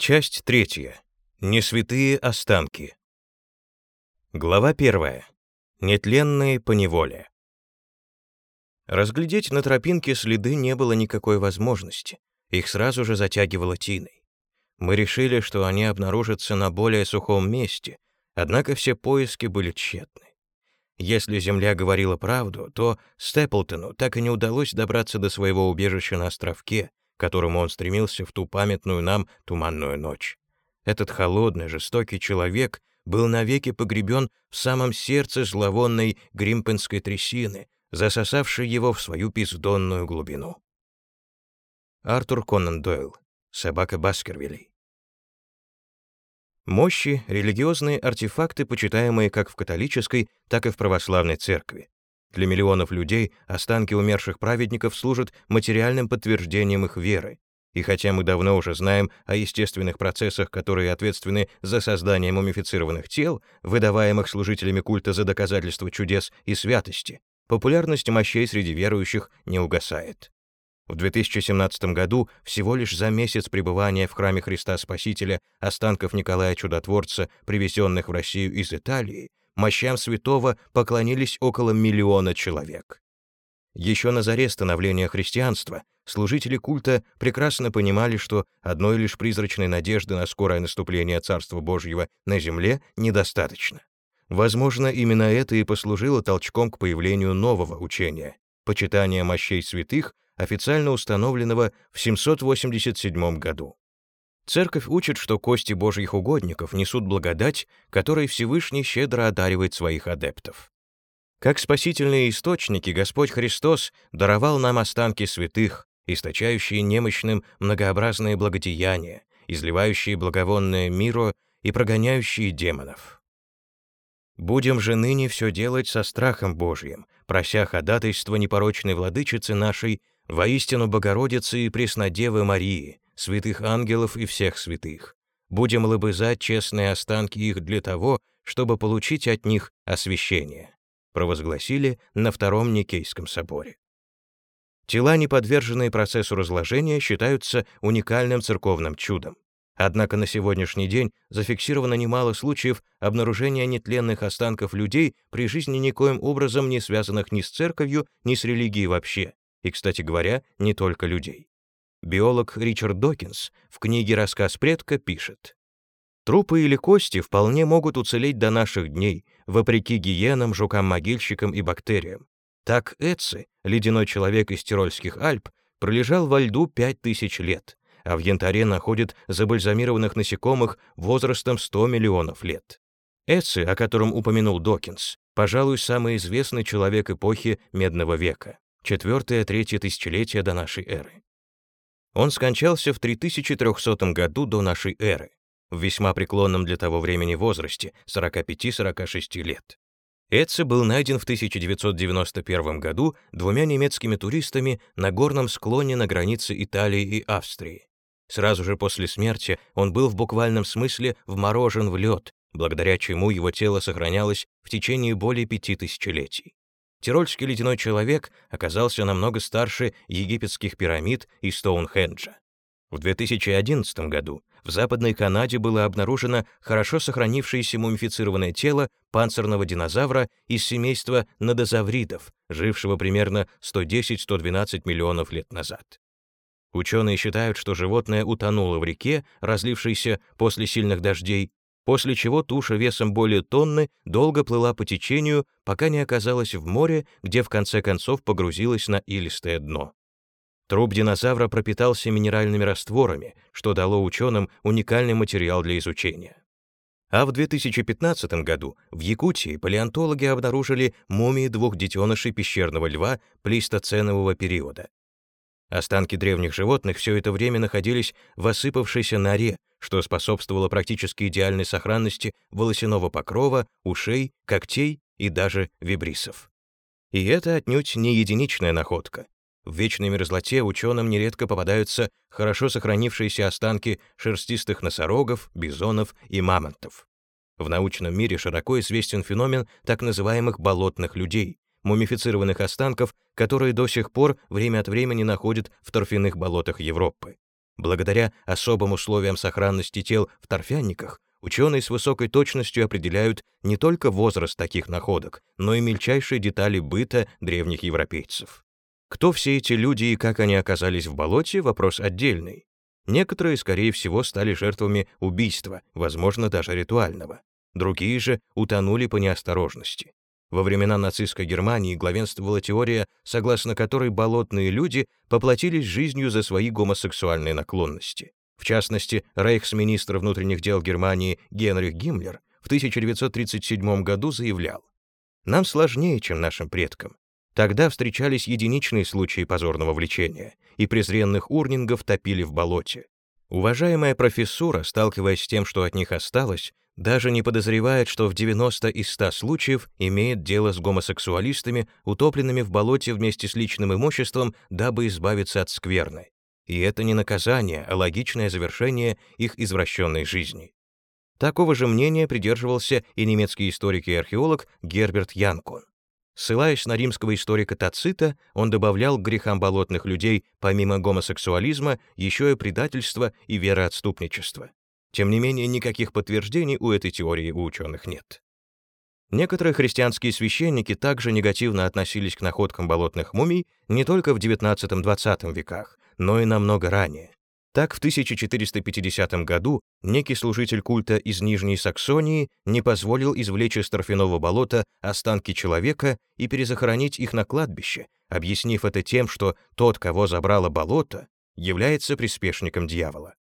Часть третья. Несвятые останки. Глава первая. Нетленные по неволе. Разглядеть на тропинке следы не было никакой возможности. Их сразу же затягивало тиной. Мы решили, что они обнаружатся на более сухом месте, однако все поиски были тщетны. Если Земля говорила правду, то Степлтону так и не удалось добраться до своего убежища на островке, которому он стремился в ту памятную нам туманную ночь. Этот холодный, жестокий человек был навеки погребен в самом сердце зловонной гримпенской трясины, засосавшей его в свою пиздонную глубину. Артур Конан Дойл. Собака Баскервилей. Мощи — религиозные артефакты, почитаемые как в католической, так и в православной церкви. Для миллионов людей останки умерших праведников служат материальным подтверждением их веры. И хотя мы давно уже знаем о естественных процессах, которые ответственны за создание мумифицированных тел, выдаваемых служителями культа за доказательство чудес и святости, популярность мощей среди верующих не угасает. В 2017 году, всего лишь за месяц пребывания в храме Христа Спасителя останков Николая Чудотворца, привезенных в Россию из Италии, мощам святого поклонились около миллиона человек. Еще на заре становления христианства служители культа прекрасно понимали, что одной лишь призрачной надежды на скорое наступление Царства Божьего на земле недостаточно. Возможно, именно это и послужило толчком к появлению нового учения — почитания мощей святых, официально установленного в 787 году. Церковь учит, что кости Божьих угодников несут благодать, которой Всевышний щедро одаривает своих адептов. Как спасительные источники Господь Христос даровал нам останки святых, источающие немощным многообразные благодеяния, изливающие благовонное миру и прогоняющие демонов. Будем же ныне все делать со страхом Божьим, прося ходатайства непорочной владычицы нашей, воистину Богородицы и Преснодевы Марии, святых ангелов и всех святых. Будем лобызать честные останки их для того, чтобы получить от них освящение», провозгласили на Втором Никейском соборе. Тела, не подверженные процессу разложения, считаются уникальным церковным чудом. Однако на сегодняшний день зафиксировано немало случаев обнаружения нетленных останков людей при жизни никоим образом не связанных ни с церковью, ни с религией вообще, и, кстати говоря, не только людей. Биолог Ричард Докинс в книге «Рассказ предка» пишет, «Трупы или кости вполне могут уцелеть до наших дней, вопреки гиенам, жукам-могильщикам и бактериям. Так Эци, ледяной человек из Тирольских Альп, пролежал во льду 5000 лет, а в янтаре находят забальзамированных насекомых возрастом 100 миллионов лет. Эци, о котором упомянул Докинс, пожалуй, самый известный человек эпохи Медного века, четвертое-третье тысячелетие до нашей эры. Он скончался в 3300 году до нашей эры, в весьма преклонном для того времени возрасте, 45-46 лет. Эци был найден в 1991 году двумя немецкими туристами на горном склоне на границе Италии и Австрии. Сразу же после смерти он был в буквальном смысле вморожен в лед, благодаря чему его тело сохранялось в течение более пяти тысячелетий. Тирольский ледяной человек оказался намного старше египетских пирамид и Стоунхенджа. В 2011 году в Западной Канаде было обнаружено хорошо сохранившееся мумифицированное тело панцирного динозавра из семейства надозавридов, жившего примерно 110-112 миллионов лет назад. Ученые считают, что животное утонуло в реке, разлившейся после сильных дождей, после чего туша весом более тонны долго плыла по течению, пока не оказалась в море, где в конце концов погрузилась на илистое дно. Труп динозавра пропитался минеральными растворами, что дало ученым уникальный материал для изучения. А в 2015 году в Якутии палеонтологи обнаружили мумии двух детенышей пещерного льва плейстоценового периода. Останки древних животных все это время находились в осыпавшейся норе, что способствовало практически идеальной сохранности волосяного покрова, ушей, когтей и даже вибрисов. И это отнюдь не единичная находка. В вечной мерзлоте ученым нередко попадаются хорошо сохранившиеся останки шерстистых носорогов, бизонов и мамонтов. В научном мире широко известен феномен так называемых болотных людей, мумифицированных останков, которые до сих пор время от времени находят в торфяных болотах Европы. Благодаря особым условиям сохранности тел в торфянниках, ученые с высокой точностью определяют не только возраст таких находок, но и мельчайшие детали быта древних европейцев. Кто все эти люди и как они оказались в болоте – вопрос отдельный. Некоторые, скорее всего, стали жертвами убийства, возможно, даже ритуального. Другие же утонули по неосторожности. Во времена нацистской Германии главенствовала теория, согласно которой болотные люди поплатились жизнью за свои гомосексуальные наклонности. В частности, рейхсминистр внутренних дел Германии Генрих Гиммлер в 1937 году заявлял, «Нам сложнее, чем нашим предкам. Тогда встречались единичные случаи позорного влечения, и презренных урнингов топили в болоте. Уважаемая профессура, сталкиваясь с тем, что от них осталось, даже не подозревает, что в 90 из 100 случаев имеет дело с гомосексуалистами, утопленными в болоте вместе с личным имуществом, дабы избавиться от скверны. И это не наказание, а логичное завершение их извращенной жизни. Такого же мнения придерживался и немецкий историк и археолог Герберт Янкун. Ссылаясь на римского историка Тацита, он добавлял к грехам болотных людей, помимо гомосексуализма, еще и предательство и вероотступничество. Тем не менее, никаких подтверждений у этой теории у ученых нет. Некоторые христианские священники также негативно относились к находкам болотных мумий не только в XIX-XX веках, но и намного ранее. Так, в 1450 году некий служитель культа из Нижней Саксонии не позволил извлечь из торфяного болота останки человека и перезахоронить их на кладбище, объяснив это тем, что тот, кого забрало болото, является приспешником дьявола.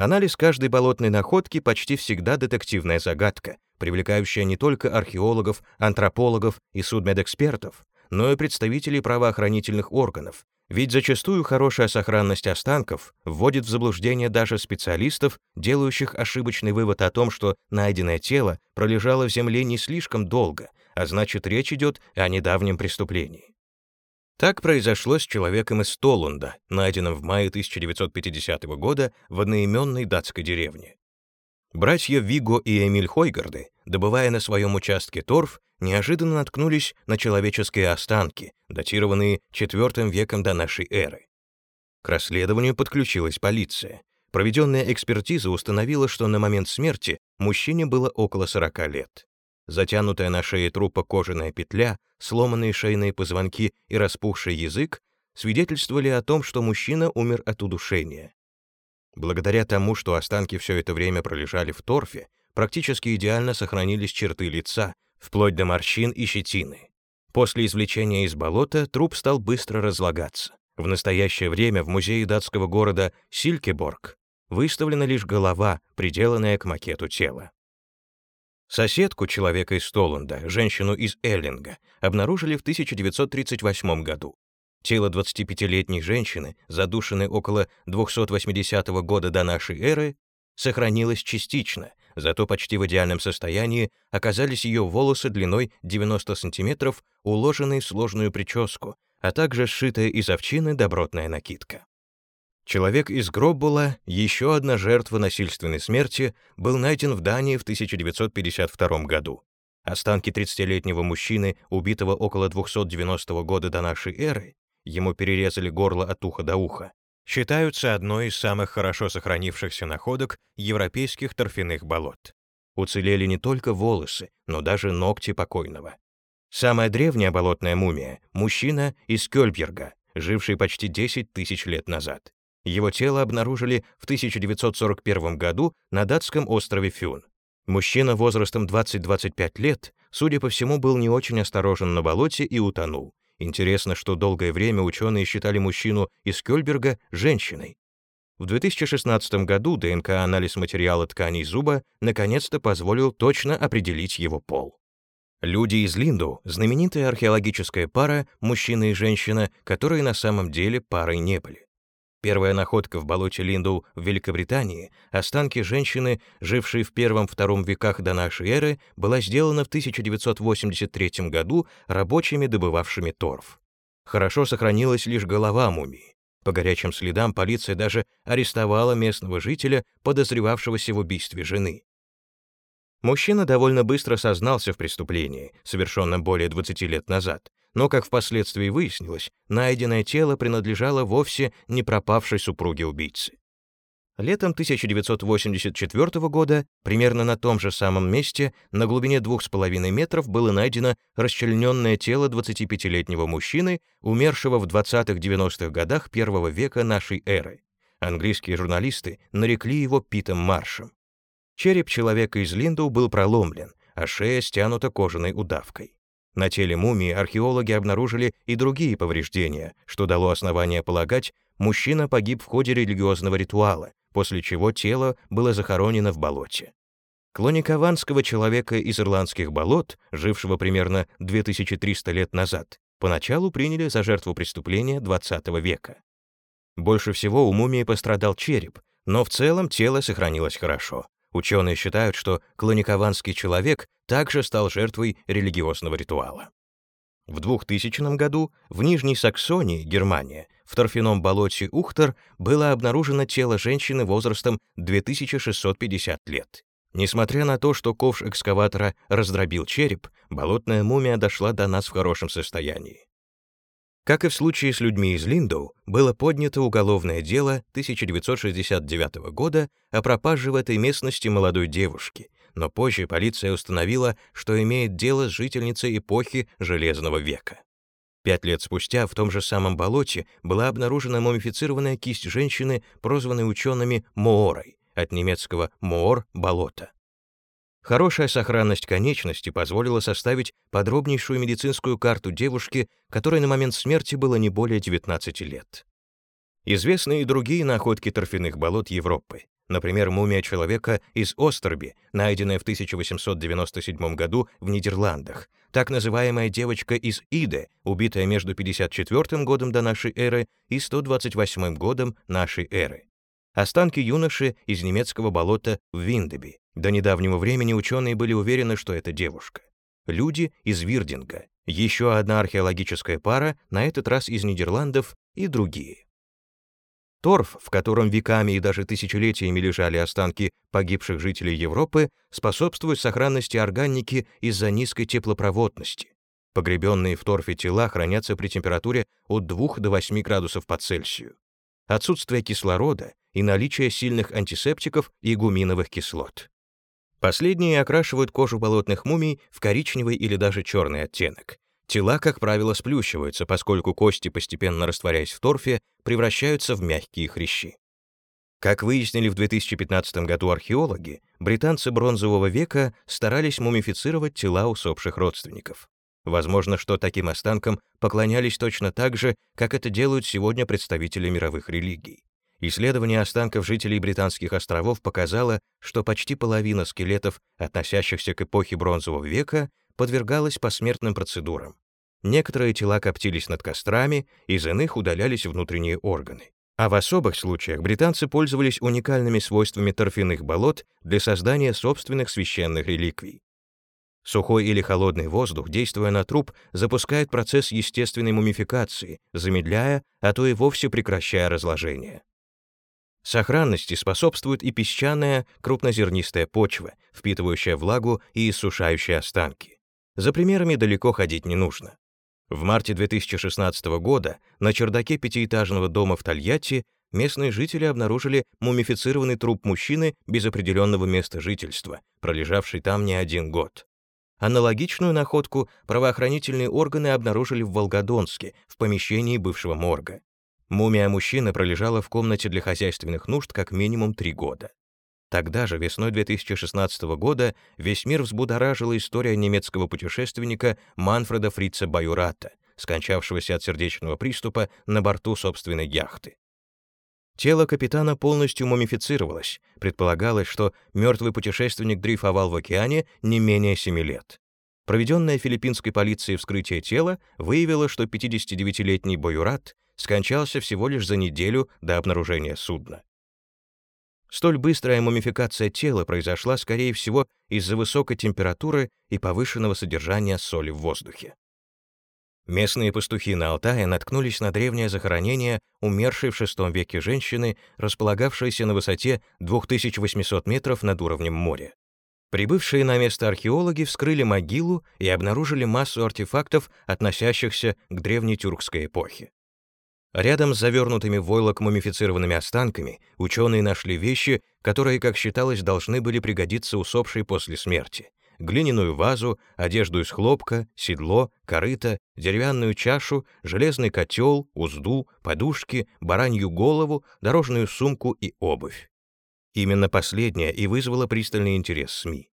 Анализ каждой болотной находки почти всегда детективная загадка, привлекающая не только археологов, антропологов и судмедэкспертов, но и представителей правоохранительных органов, ведь зачастую хорошая сохранность останков вводит в заблуждение даже специалистов, делающих ошибочный вывод о том, что найденное тело пролежало в земле не слишком долго, а значит речь идет о недавнем преступлении. Так произошло с человеком из Толунда, найденным в мае 1950 года в одноименной датской деревне. Братья Виго и Эмиль Хойгарды, добывая на своем участке торф, неожиданно наткнулись на человеческие останки, датированные IV веком до нашей эры. К расследованию подключилась полиция. Проведенная экспертиза установила, что на момент смерти мужчине было около 40 лет. Затянутая на шее трупа кожаная петля, сломанные шейные позвонки и распухший язык свидетельствовали о том, что мужчина умер от удушения. Благодаря тому, что останки все это время пролежали в торфе, практически идеально сохранились черты лица, вплоть до морщин и щетины. После извлечения из болота труп стал быстро разлагаться. В настоящее время в музее датского города Силькеборг выставлена лишь голова, приделанная к макету тела. Соседку человека из Толанда, женщину из Эллинга, обнаружили в 1938 году. Тело 25-летней женщины, задушенной около 280 года до нашей эры, сохранилось частично, зато почти в идеальном состоянии оказались ее волосы длиной 90 сантиметров, уложенные в сложную прическу, а также сшитая из овчины добротная накидка. Человек из Гроббула, еще одна жертва насильственной смерти, был найден в Дании в 1952 году. Останки 30-летнего мужчины, убитого около 290 года до нашей эры, ему перерезали горло от уха до уха, считаются одной из самых хорошо сохранившихся находок европейских торфяных болот. Уцелели не только волосы, но даже ногти покойного. Самая древняя болотная мумия — мужчина из Кёльберга, живший почти 10 тысяч лет назад. Его тело обнаружили в 1941 году на датском острове Фюн. Мужчина возрастом 20-25 лет, судя по всему, был не очень осторожен на болоте и утонул. Интересно, что долгое время ученые считали мужчину из Кёльберга женщиной. В 2016 году ДНК-анализ материала тканей зуба наконец-то позволил точно определить его пол. Люди из Линду — знаменитая археологическая пара, мужчина и женщина, которые на самом деле парой не были. Первая находка в болоте Линду в Великобритании, останки женщины, жившей в первом-втором веках до нашей эры, была сделана в 1983 году рабочими, добывавшими торф. Хорошо сохранилась лишь голова мумии. По горячим следам полиция даже арестовала местного жителя, подозревавшегося в убийстве жены. Мужчина довольно быстро сознался в преступлении, совершенном более 20 лет назад, но, как впоследствии выяснилось, найденное тело принадлежало вовсе не пропавшей супруге убийцы. Летом 1984 года, примерно на том же самом месте, на глубине 2,5 метров было найдено расчлененное тело 25-летнего мужчины, умершего в 20-90-х годах первого века нашей эры. Английские журналисты нарекли его Питом Маршем. Череп человека из Линдоу был проломлен, а шея стянута кожаной удавкой. На теле мумии археологи обнаружили и другие повреждения, что дало основание полагать, мужчина погиб в ходе религиозного ритуала, после чего тело было захоронено в болоте. Клоникованского человека из ирландских болот, жившего примерно 2300 лет назад, поначалу приняли за жертву преступления XX века. Больше всего у мумии пострадал череп, но в целом тело сохранилось хорошо. Ученые считают, что клоникованский человек также стал жертвой религиозного ритуала. В 2000 году в Нижней Саксонии, Германия, в торфяном болоте Ухтер было обнаружено тело женщины возрастом 2650 лет. Несмотря на то, что ковш экскаватора раздробил череп, болотная мумия дошла до нас в хорошем состоянии. Как и в случае с людьми из Линдоу, было поднято уголовное дело 1969 года о пропаже в этой местности молодой девушки, но позже полиция установила, что имеет дело с жительницей эпохи Железного века. Пять лет спустя в том же самом болоте была обнаружена мумифицированная кисть женщины, прозванной учеными Моорой, от немецкого «моор» — болото. Хорошая сохранность конечности позволила составить подробнейшую медицинскую карту девушки, которой на момент смерти было не более 19 лет. Известны и другие находки торфяных болот Европы. Например, мумия человека из Остерби, найденная в 1897 году в Нидерландах, так называемая девочка из Иде, убитая между 54 годом до нашей эры и 128 годом нашей эры. Останки юноши из немецкого болота в Виндеби. До недавнего времени ученые были уверены, что это девушка. Люди из Вирдинга. Еще одна археологическая пара, на этот раз из Нидерландов, и другие. Торф, в котором веками и даже тысячелетиями лежали останки погибших жителей Европы, способствует сохранности органики из-за низкой теплопроводности. Погребенные в торфе тела хранятся при температуре от 2 до 8 градусов по Цельсию. Отсутствие кислорода и наличие сильных антисептиков и гуминовых кислот. Последние окрашивают кожу болотных мумий в коричневый или даже черный оттенок, Тела, как правило, сплющиваются, поскольку кости, постепенно растворяясь в торфе, превращаются в мягкие хрящи. Как выяснили в 2015 году археологи, британцы бронзового века старались мумифицировать тела усопших родственников. Возможно, что таким останкам поклонялись точно так же, как это делают сегодня представители мировых религий. Исследование останков жителей Британских островов показало, что почти половина скелетов, относящихся к эпохе Бронзового века, подвергалась посмертным процедурам. Некоторые тела коптились над кострами, из иных удалялись внутренние органы. А в особых случаях британцы пользовались уникальными свойствами торфяных болот для создания собственных священных реликвий. Сухой или холодный воздух, действуя на труп, запускает процесс естественной мумификации, замедляя, а то и вовсе прекращая разложение. Сохранности способствует и песчаная, крупнозернистая почва, впитывающая влагу и иссушающая останки. За примерами далеко ходить не нужно. В марте 2016 года на чердаке пятиэтажного дома в Тольятти местные жители обнаружили мумифицированный труп мужчины без определенного места жительства, пролежавший там не один год. Аналогичную находку правоохранительные органы обнаружили в Волгодонске, в помещении бывшего морга. Мумия мужчины пролежала в комнате для хозяйственных нужд как минимум три года. Тогда же, весной 2016 года, весь мир взбудоражила история немецкого путешественника Манфреда Фрица Баюрата, скончавшегося от сердечного приступа на борту собственной яхты. Тело капитана полностью мумифицировалось. Предполагалось, что мертвый путешественник дрейфовал в океане не менее 7 лет. Проведенное филиппинской полицией вскрытие тела выявило, что 59-летний Баюрат скончался всего лишь за неделю до обнаружения судна. Столь быстрая мумификация тела произошла, скорее всего, из-за высокой температуры и повышенного содержания соли в воздухе. Местные пастухи на Алтае наткнулись на древнее захоронение умершей в VI веке женщины, располагавшейся на высоте 2800 метров над уровнем моря. Прибывшие на место археологи вскрыли могилу и обнаружили массу артефактов, относящихся к древней тюркской эпохе. Рядом с завернутыми в войлок мумифицированными останками ученые нашли вещи, которые, как считалось, должны были пригодиться усопшей после смерти. Глиняную вазу, одежду из хлопка, седло, корыто, деревянную чашу, железный котел, узду, подушки, баранью голову, дорожную сумку и обувь. Именно последнее и вызвало пристальный интерес СМИ.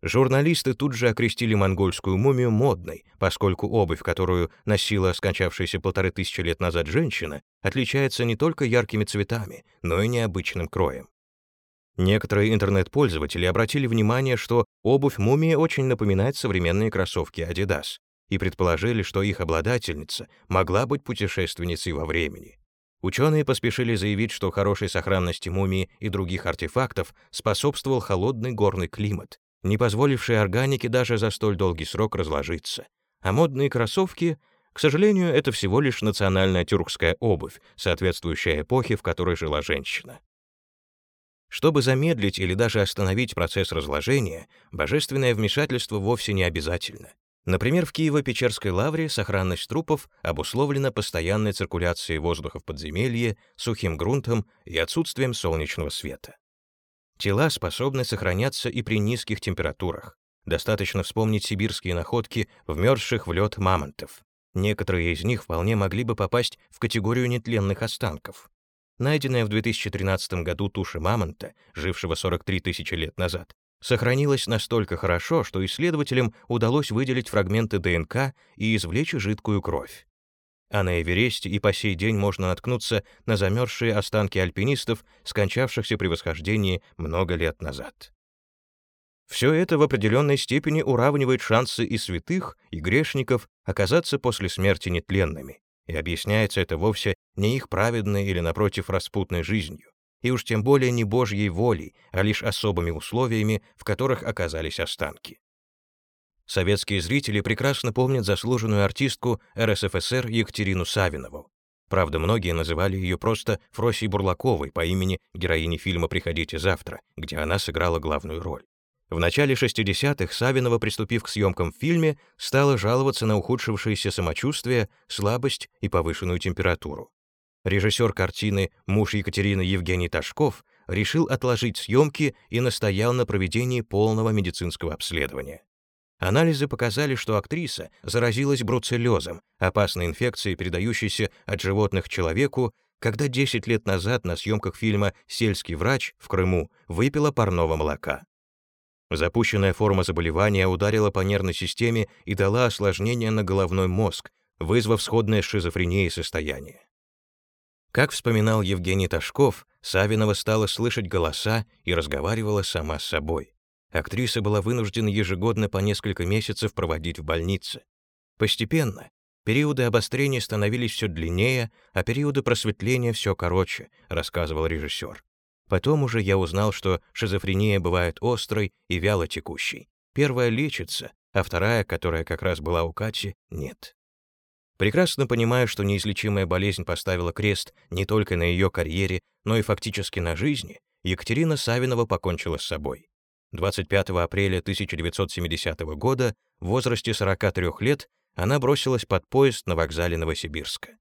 Журналисты тут же окрестили монгольскую мумию модной, поскольку обувь, которую носила скончавшаяся полторы тысячи лет назад женщина, отличается не только яркими цветами, но и необычным кроем. Некоторые интернет-пользователи обратили внимание, что обувь мумии очень напоминает современные кроссовки Adidas, и предположили, что их обладательница могла быть путешественницей во времени. Ученые поспешили заявить, что хорошей сохранности мумии и других артефактов способствовал холодный горный климат, не позволивший органике даже за столь долгий срок разложиться. А модные кроссовки, к сожалению, это всего лишь национальная тюркская обувь, соответствующая эпохе, в которой жила женщина. Чтобы замедлить или даже остановить процесс разложения, божественное вмешательство вовсе не обязательно. Например, в Киево-Печерской лавре сохранность трупов обусловлена постоянной циркуляцией воздуха в подземелье, сухим грунтом и отсутствием солнечного света. Тела способны сохраняться и при низких температурах. Достаточно вспомнить сибирские находки вмерзших в лед мамонтов. Некоторые из них вполне могли бы попасть в категорию нетленных останков. Найденная в 2013 году туша мамонта, жившего 43 тысячи лет назад, сохранилась настолько хорошо, что исследователям удалось выделить фрагменты ДНК и извлечь жидкую кровь а на Эвересте и по сей день можно наткнуться на замерзшие останки альпинистов, скончавшихся при восхождении много лет назад. Все это в определенной степени уравнивает шансы и святых, и грешников оказаться после смерти нетленными, и объясняется это вовсе не их праведной или, напротив, распутной жизнью, и уж тем более не Божьей волей, а лишь особыми условиями, в которых оказались останки. Советские зрители прекрасно помнят заслуженную артистку РСФСР Екатерину Савинову. Правда, многие называли ее просто Фросей Бурлаковой по имени героини фильма «Приходите завтра», где она сыграла главную роль. В начале 60-х Савинова, приступив к съемкам в фильме, стала жаловаться на ухудшившееся самочувствие, слабость и повышенную температуру. Режиссер картины «Муж Екатерины» Евгений Ташков решил отложить съемки и настоял на проведении полного медицинского обследования. Анализы показали, что актриса заразилась бруцеллезом, опасной инфекцией, передающейся от животных человеку, когда 10 лет назад на съемках фильма «Сельский врач» в Крыму выпила парного молока. Запущенная форма заболевания ударила по нервной системе и дала осложнение на головной мозг, вызвав сходное с шизофренией состояние. Как вспоминал Евгений Ташков, Савинова стала слышать голоса и разговаривала сама с собой. Актриса была вынуждена ежегодно по несколько месяцев проводить в больнице. Постепенно периоды обострения становились все длиннее, а периоды просветления все короче, рассказывал режиссер. Потом уже я узнал, что шизофрения бывает острой и вяло текущей. Первая лечится, а вторая, которая как раз была у Кати, нет. Прекрасно понимая, что неизлечимая болезнь поставила крест не только на ее карьере, но и фактически на жизни, Екатерина Савинова покончила с собой. 25 апреля 1970 года в возрасте 43 лет она бросилась под поезд на вокзале Новосибирска.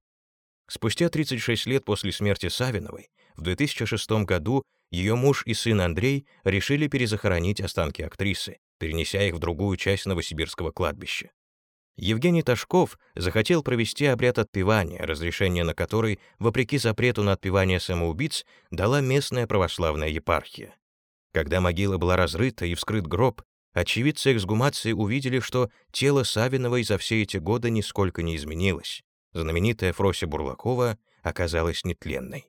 Спустя 36 лет после смерти Савиновой, в 2006 году ее муж и сын Андрей решили перезахоронить останки актрисы, перенеся их в другую часть Новосибирского кладбища. Евгений Ташков захотел провести обряд отпевания, разрешение на который, вопреки запрету на отпевание самоубийц, дала местная православная епархия. Когда могила была разрыта и вскрыт гроб, очевидцы эксгумации увидели, что тело Савиновой за все эти годы нисколько не изменилось. Знаменитая Фрося Бурлакова оказалась нетленной.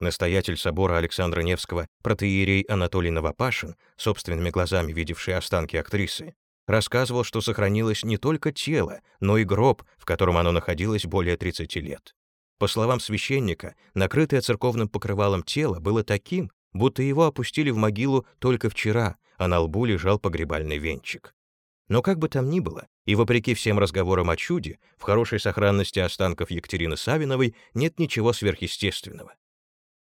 Настоятель собора Александра Невского, протеерей Анатолий Новопашин, собственными глазами видевший останки актрисы, рассказывал, что сохранилось не только тело, но и гроб, в котором оно находилось более 30 лет. По словам священника, накрытое церковным покрывалом тело было таким, будто его опустили в могилу только вчера, а на лбу лежал погребальный венчик. Но как бы там ни было, и вопреки всем разговорам о чуде, в хорошей сохранности останков Екатерины Савиновой нет ничего сверхъестественного.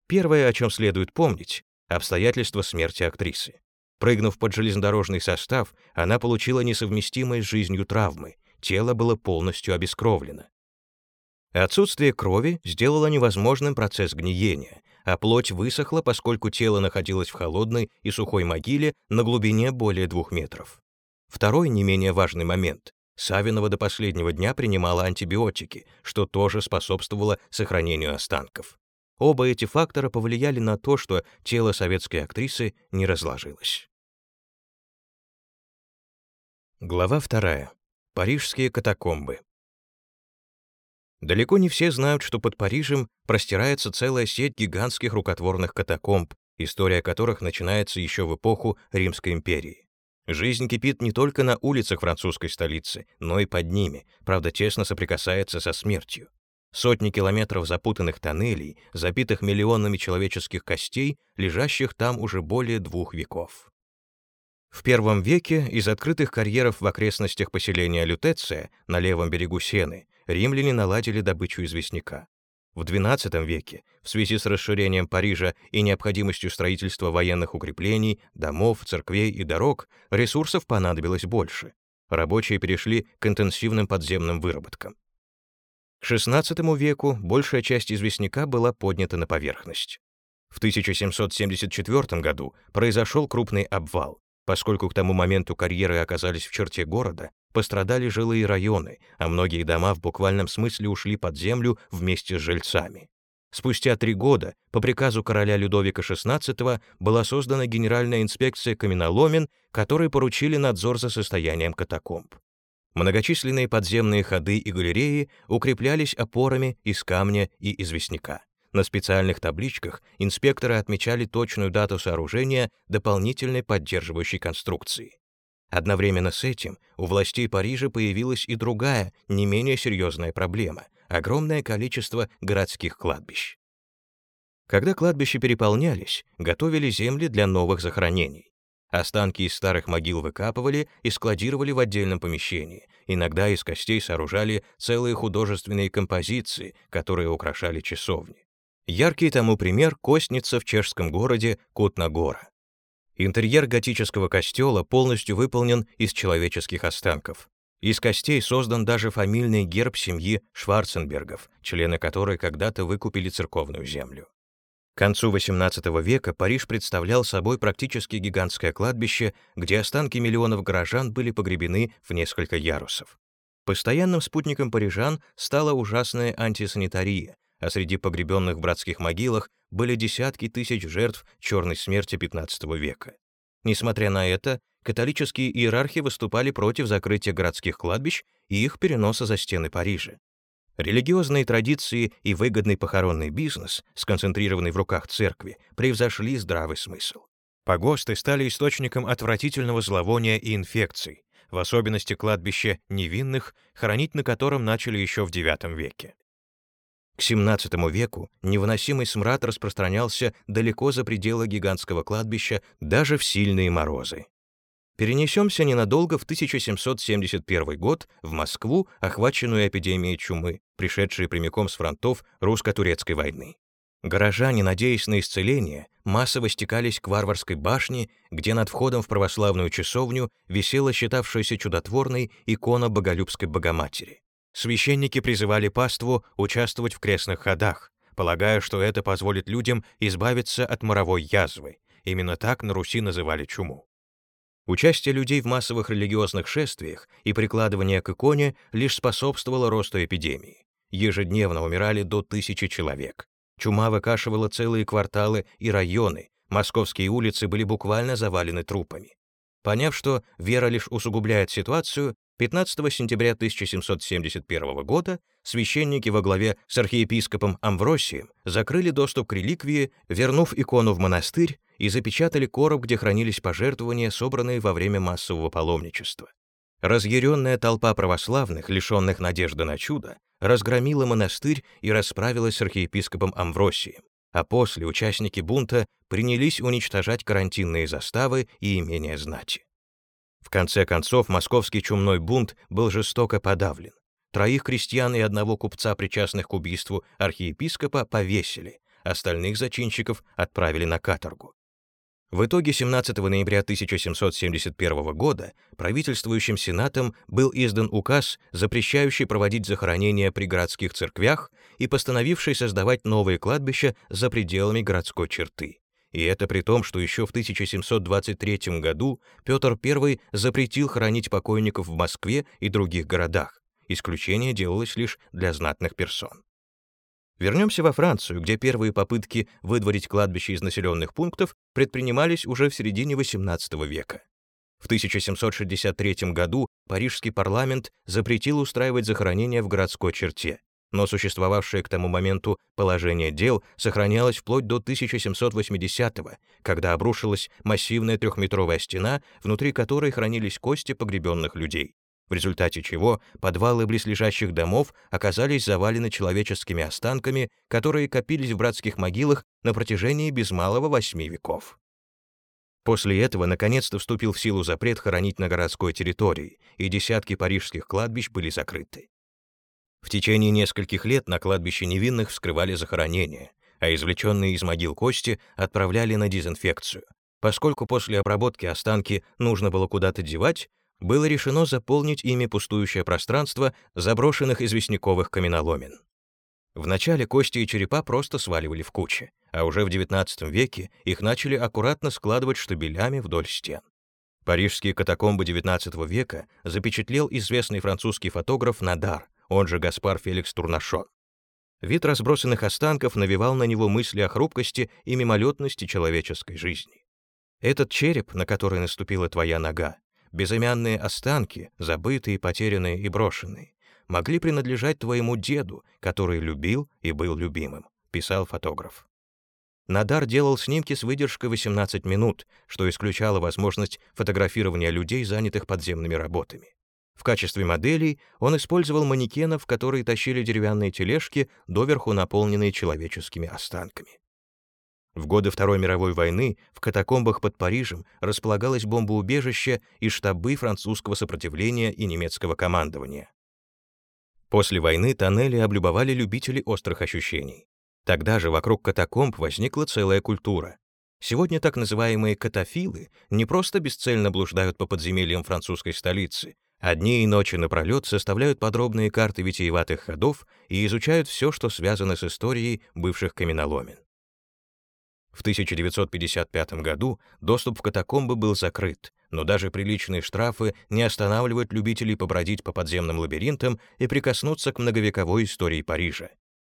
Первое, о чем следует помнить — обстоятельства смерти актрисы. Прыгнув под железнодорожный состав, она получила несовместимые с жизнью травмы, тело было полностью обескровлено. Отсутствие крови сделало невозможным процесс гниения, а плоть высохла, поскольку тело находилось в холодной и сухой могиле на глубине более двух метров. Второй не менее важный момент. Савинова до последнего дня принимала антибиотики, что тоже способствовало сохранению останков. Оба эти фактора повлияли на то, что тело советской актрисы не разложилось. Глава вторая. Парижские катакомбы. Далеко не все знают, что под Парижем простирается целая сеть гигантских рукотворных катакомб, история которых начинается еще в эпоху Римской империи. Жизнь кипит не только на улицах французской столицы, но и под ними, правда, тесно соприкасается со смертью. Сотни километров запутанных тоннелей, забитых миллионами человеческих костей, лежащих там уже более двух веков. В первом веке из открытых карьеров в окрестностях поселения Лютеция на левом берегу Сены римляне наладили добычу известняка. В XII веке, в связи с расширением Парижа и необходимостью строительства военных укреплений, домов, церквей и дорог, ресурсов понадобилось больше. Рабочие перешли к интенсивным подземным выработкам. К XVI веку большая часть известняка была поднята на поверхность. В 1774 году произошел крупный обвал. Поскольку к тому моменту карьеры оказались в черте города, пострадали жилые районы, а многие дома в буквальном смысле ушли под землю вместе с жильцами. Спустя три года по приказу короля Людовика XVI была создана Генеральная инспекция каменоломен, которой поручили надзор за состоянием катакомб. Многочисленные подземные ходы и галереи укреплялись опорами из камня и известняка. На специальных табличках инспекторы отмечали точную дату сооружения дополнительной поддерживающей конструкции. Одновременно с этим у властей Парижа появилась и другая, не менее серьезная проблема — огромное количество городских кладбищ. Когда кладбища переполнялись, готовили земли для новых захоронений. Останки из старых могил выкапывали и складировали в отдельном помещении. Иногда из костей сооружали целые художественные композиции, которые украшали часовни. Яркий тому пример — костница в чешском городе Кутнагора. Интерьер готического костела полностью выполнен из человеческих останков. Из костей создан даже фамильный герб семьи Шварценбергов, члены которой когда-то выкупили церковную землю. К концу XVIII века Париж представлял собой практически гигантское кладбище, где останки миллионов горожан были погребены в несколько ярусов. Постоянным спутником парижан стала ужасная антисанитария, а среди погребенных в братских могилах были десятки тысяч жертв черной смерти XV века. Несмотря на это, католические иерархи выступали против закрытия городских кладбищ и их переноса за стены Парижа. Религиозные традиции и выгодный похоронный бизнес, сконцентрированный в руках церкви, превзошли здравый смысл. Погосты стали источником отвратительного зловония и инфекций, в особенности кладбище невинных, хоронить на котором начали еще в IX веке. К XVII веку невыносимый смрад распространялся далеко за пределы гигантского кладбища даже в сильные морозы. Перенесемся ненадолго в 1771 год в Москву, охваченную эпидемией чумы, пришедшей прямиком с фронтов русско-турецкой войны. Горожане, надеясь на исцеление, массово стекались к Варварской башне, где над входом в православную часовню висела считавшаяся чудотворной икона Боголюбской Богоматери. Священники призывали паству участвовать в крестных ходах, полагая, что это позволит людям избавиться от моровой язвы. Именно так на Руси называли чуму. Участие людей в массовых религиозных шествиях и прикладывание к иконе лишь способствовало росту эпидемии. Ежедневно умирали до тысячи человек. Чума выкашивала целые кварталы и районы, московские улицы были буквально завалены трупами. Поняв, что вера лишь усугубляет ситуацию, 15 сентября 1771 года священники во главе с архиепископом Амвросием закрыли доступ к реликвии, вернув икону в монастырь и запечатали короб, где хранились пожертвования, собранные во время массового паломничества. Разъяренная толпа православных, лишенных надежды на чудо, разгромила монастырь и расправилась с архиепископом Амвросием, а после участники бунта принялись уничтожать карантинные заставы и имения знати. В конце концов, московский чумной бунт был жестоко подавлен. Троих крестьян и одного купца, причастных к убийству архиепископа, повесили, остальных зачинщиков отправили на каторгу. В итоге 17 ноября 1771 года правительствующим сенатом был издан указ, запрещающий проводить захоронения при городских церквях и постановивший создавать новые кладбища за пределами городской черты. И это при том, что еще в 1723 году Петр I запретил хоронить покойников в Москве и других городах. Исключение делалось лишь для знатных персон. Вернемся во Францию, где первые попытки выдворить кладбище из населенных пунктов предпринимались уже в середине XVIII века. В 1763 году парижский парламент запретил устраивать захоронения в городской черте, но существовавшее к тому моменту положение дел сохранялось вплоть до 1780-го, когда обрушилась массивная трехметровая стена, внутри которой хранились кости погребенных людей в результате чего подвалы близлежащих домов оказались завалены человеческими останками, которые копились в братских могилах на протяжении без малого восьми веков. После этого наконец-то вступил в силу запрет хоронить на городской территории, и десятки парижских кладбищ были закрыты. В течение нескольких лет на кладбище невинных вскрывали захоронения, а извлеченные из могил кости отправляли на дезинфекцию. Поскольку после обработки останки нужно было куда-то девать, было решено заполнить ими пустующее пространство заброшенных известняковых каменоломен. Вначале кости и черепа просто сваливали в кучи, а уже в XIX веке их начали аккуратно складывать штабелями вдоль стен. Парижские катакомбы XIX века запечатлел известный французский фотограф Надар, он же Гаспар Феликс Турнашон. Вид разбросанных останков навевал на него мысли о хрупкости и мимолетности человеческой жизни. Этот череп, на который наступила твоя нога, Безымянные останки, забытые, потерянные и брошенные, могли принадлежать твоему деду, который любил и был любимым, писал фотограф. Надар делал снимки с выдержкой 18 минут, что исключало возможность фотографирования людей, занятых подземными работами. В качестве моделей он использовал манекенов, которые тащили деревянные тележки, доверху наполненные человеческими останками. В годы Второй мировой войны в катакомбах под Парижем располагалось бомбоубежище и штабы французского сопротивления и немецкого командования. После войны тоннели облюбовали любители острых ощущений. Тогда же вокруг катакомб возникла целая культура. Сегодня так называемые катафилы не просто бесцельно блуждают по подземельям французской столицы, а дни и ночи напролет составляют подробные карты витиеватых ходов и изучают все, что связано с историей бывших каменоломен. В 1955 году доступ в катакомбы был закрыт, но даже приличные штрафы не останавливают любителей побродить по подземным лабиринтам и прикоснуться к многовековой истории Парижа.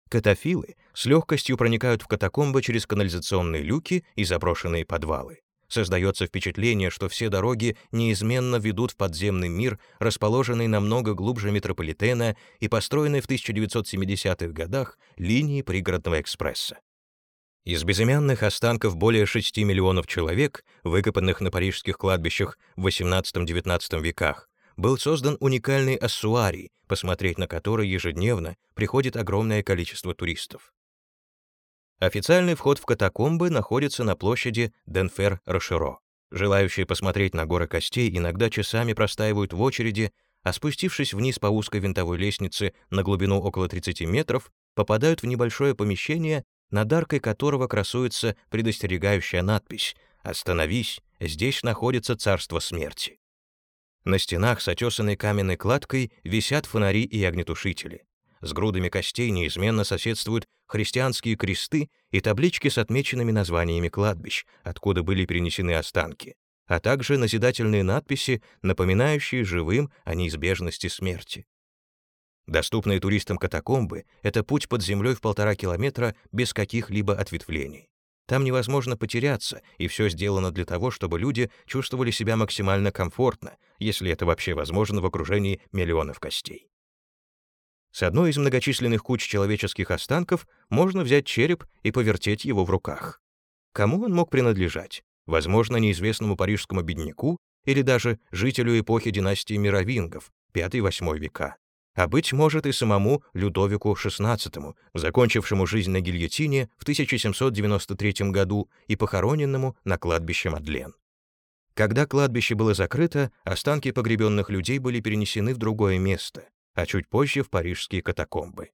Катафилы с легкостью проникают в катакомбы через канализационные люки и заброшенные подвалы. Создается впечатление, что все дороги неизменно ведут в подземный мир, расположенный намного глубже метрополитена и построенный в 1970-х годах линии пригородного экспресса. Из безымянных останков более 6 миллионов человек, выкопанных на парижских кладбищах в XVIII-XIX веках, был создан уникальный ассуарий, посмотреть на который ежедневно приходит огромное количество туристов. Официальный вход в катакомбы находится на площади Денфер-Рошеро. Желающие посмотреть на горы костей иногда часами простаивают в очереди, а спустившись вниз по узкой винтовой лестнице на глубину около 30 метров, попадают в небольшое помещение, над аркой которого красуется предостерегающая надпись «Остановись, здесь находится царство смерти». На стенах с отесанной каменной кладкой висят фонари и огнетушители. С грудами костей неизменно соседствуют христианские кресты и таблички с отмеченными названиями кладбищ, откуда были перенесены останки, а также назидательные надписи, напоминающие живым о неизбежности смерти. Доступные туристам катакомбы — это путь под землей в полтора километра без каких-либо ответвлений. Там невозможно потеряться, и все сделано для того, чтобы люди чувствовали себя максимально комфортно, если это вообще возможно в окружении миллионов костей. С одной из многочисленных куч человеческих останков можно взять череп и повертеть его в руках. Кому он мог принадлежать? Возможно, неизвестному парижскому бедняку или даже жителю эпохи династии Мировингов, 5-8 века а, быть может, и самому Людовику XVI, закончившему жизнь на гильотине в 1793 году и похороненному на кладбище Мадлен. Когда кладбище было закрыто, останки погребенных людей были перенесены в другое место, а чуть позже в парижские катакомбы.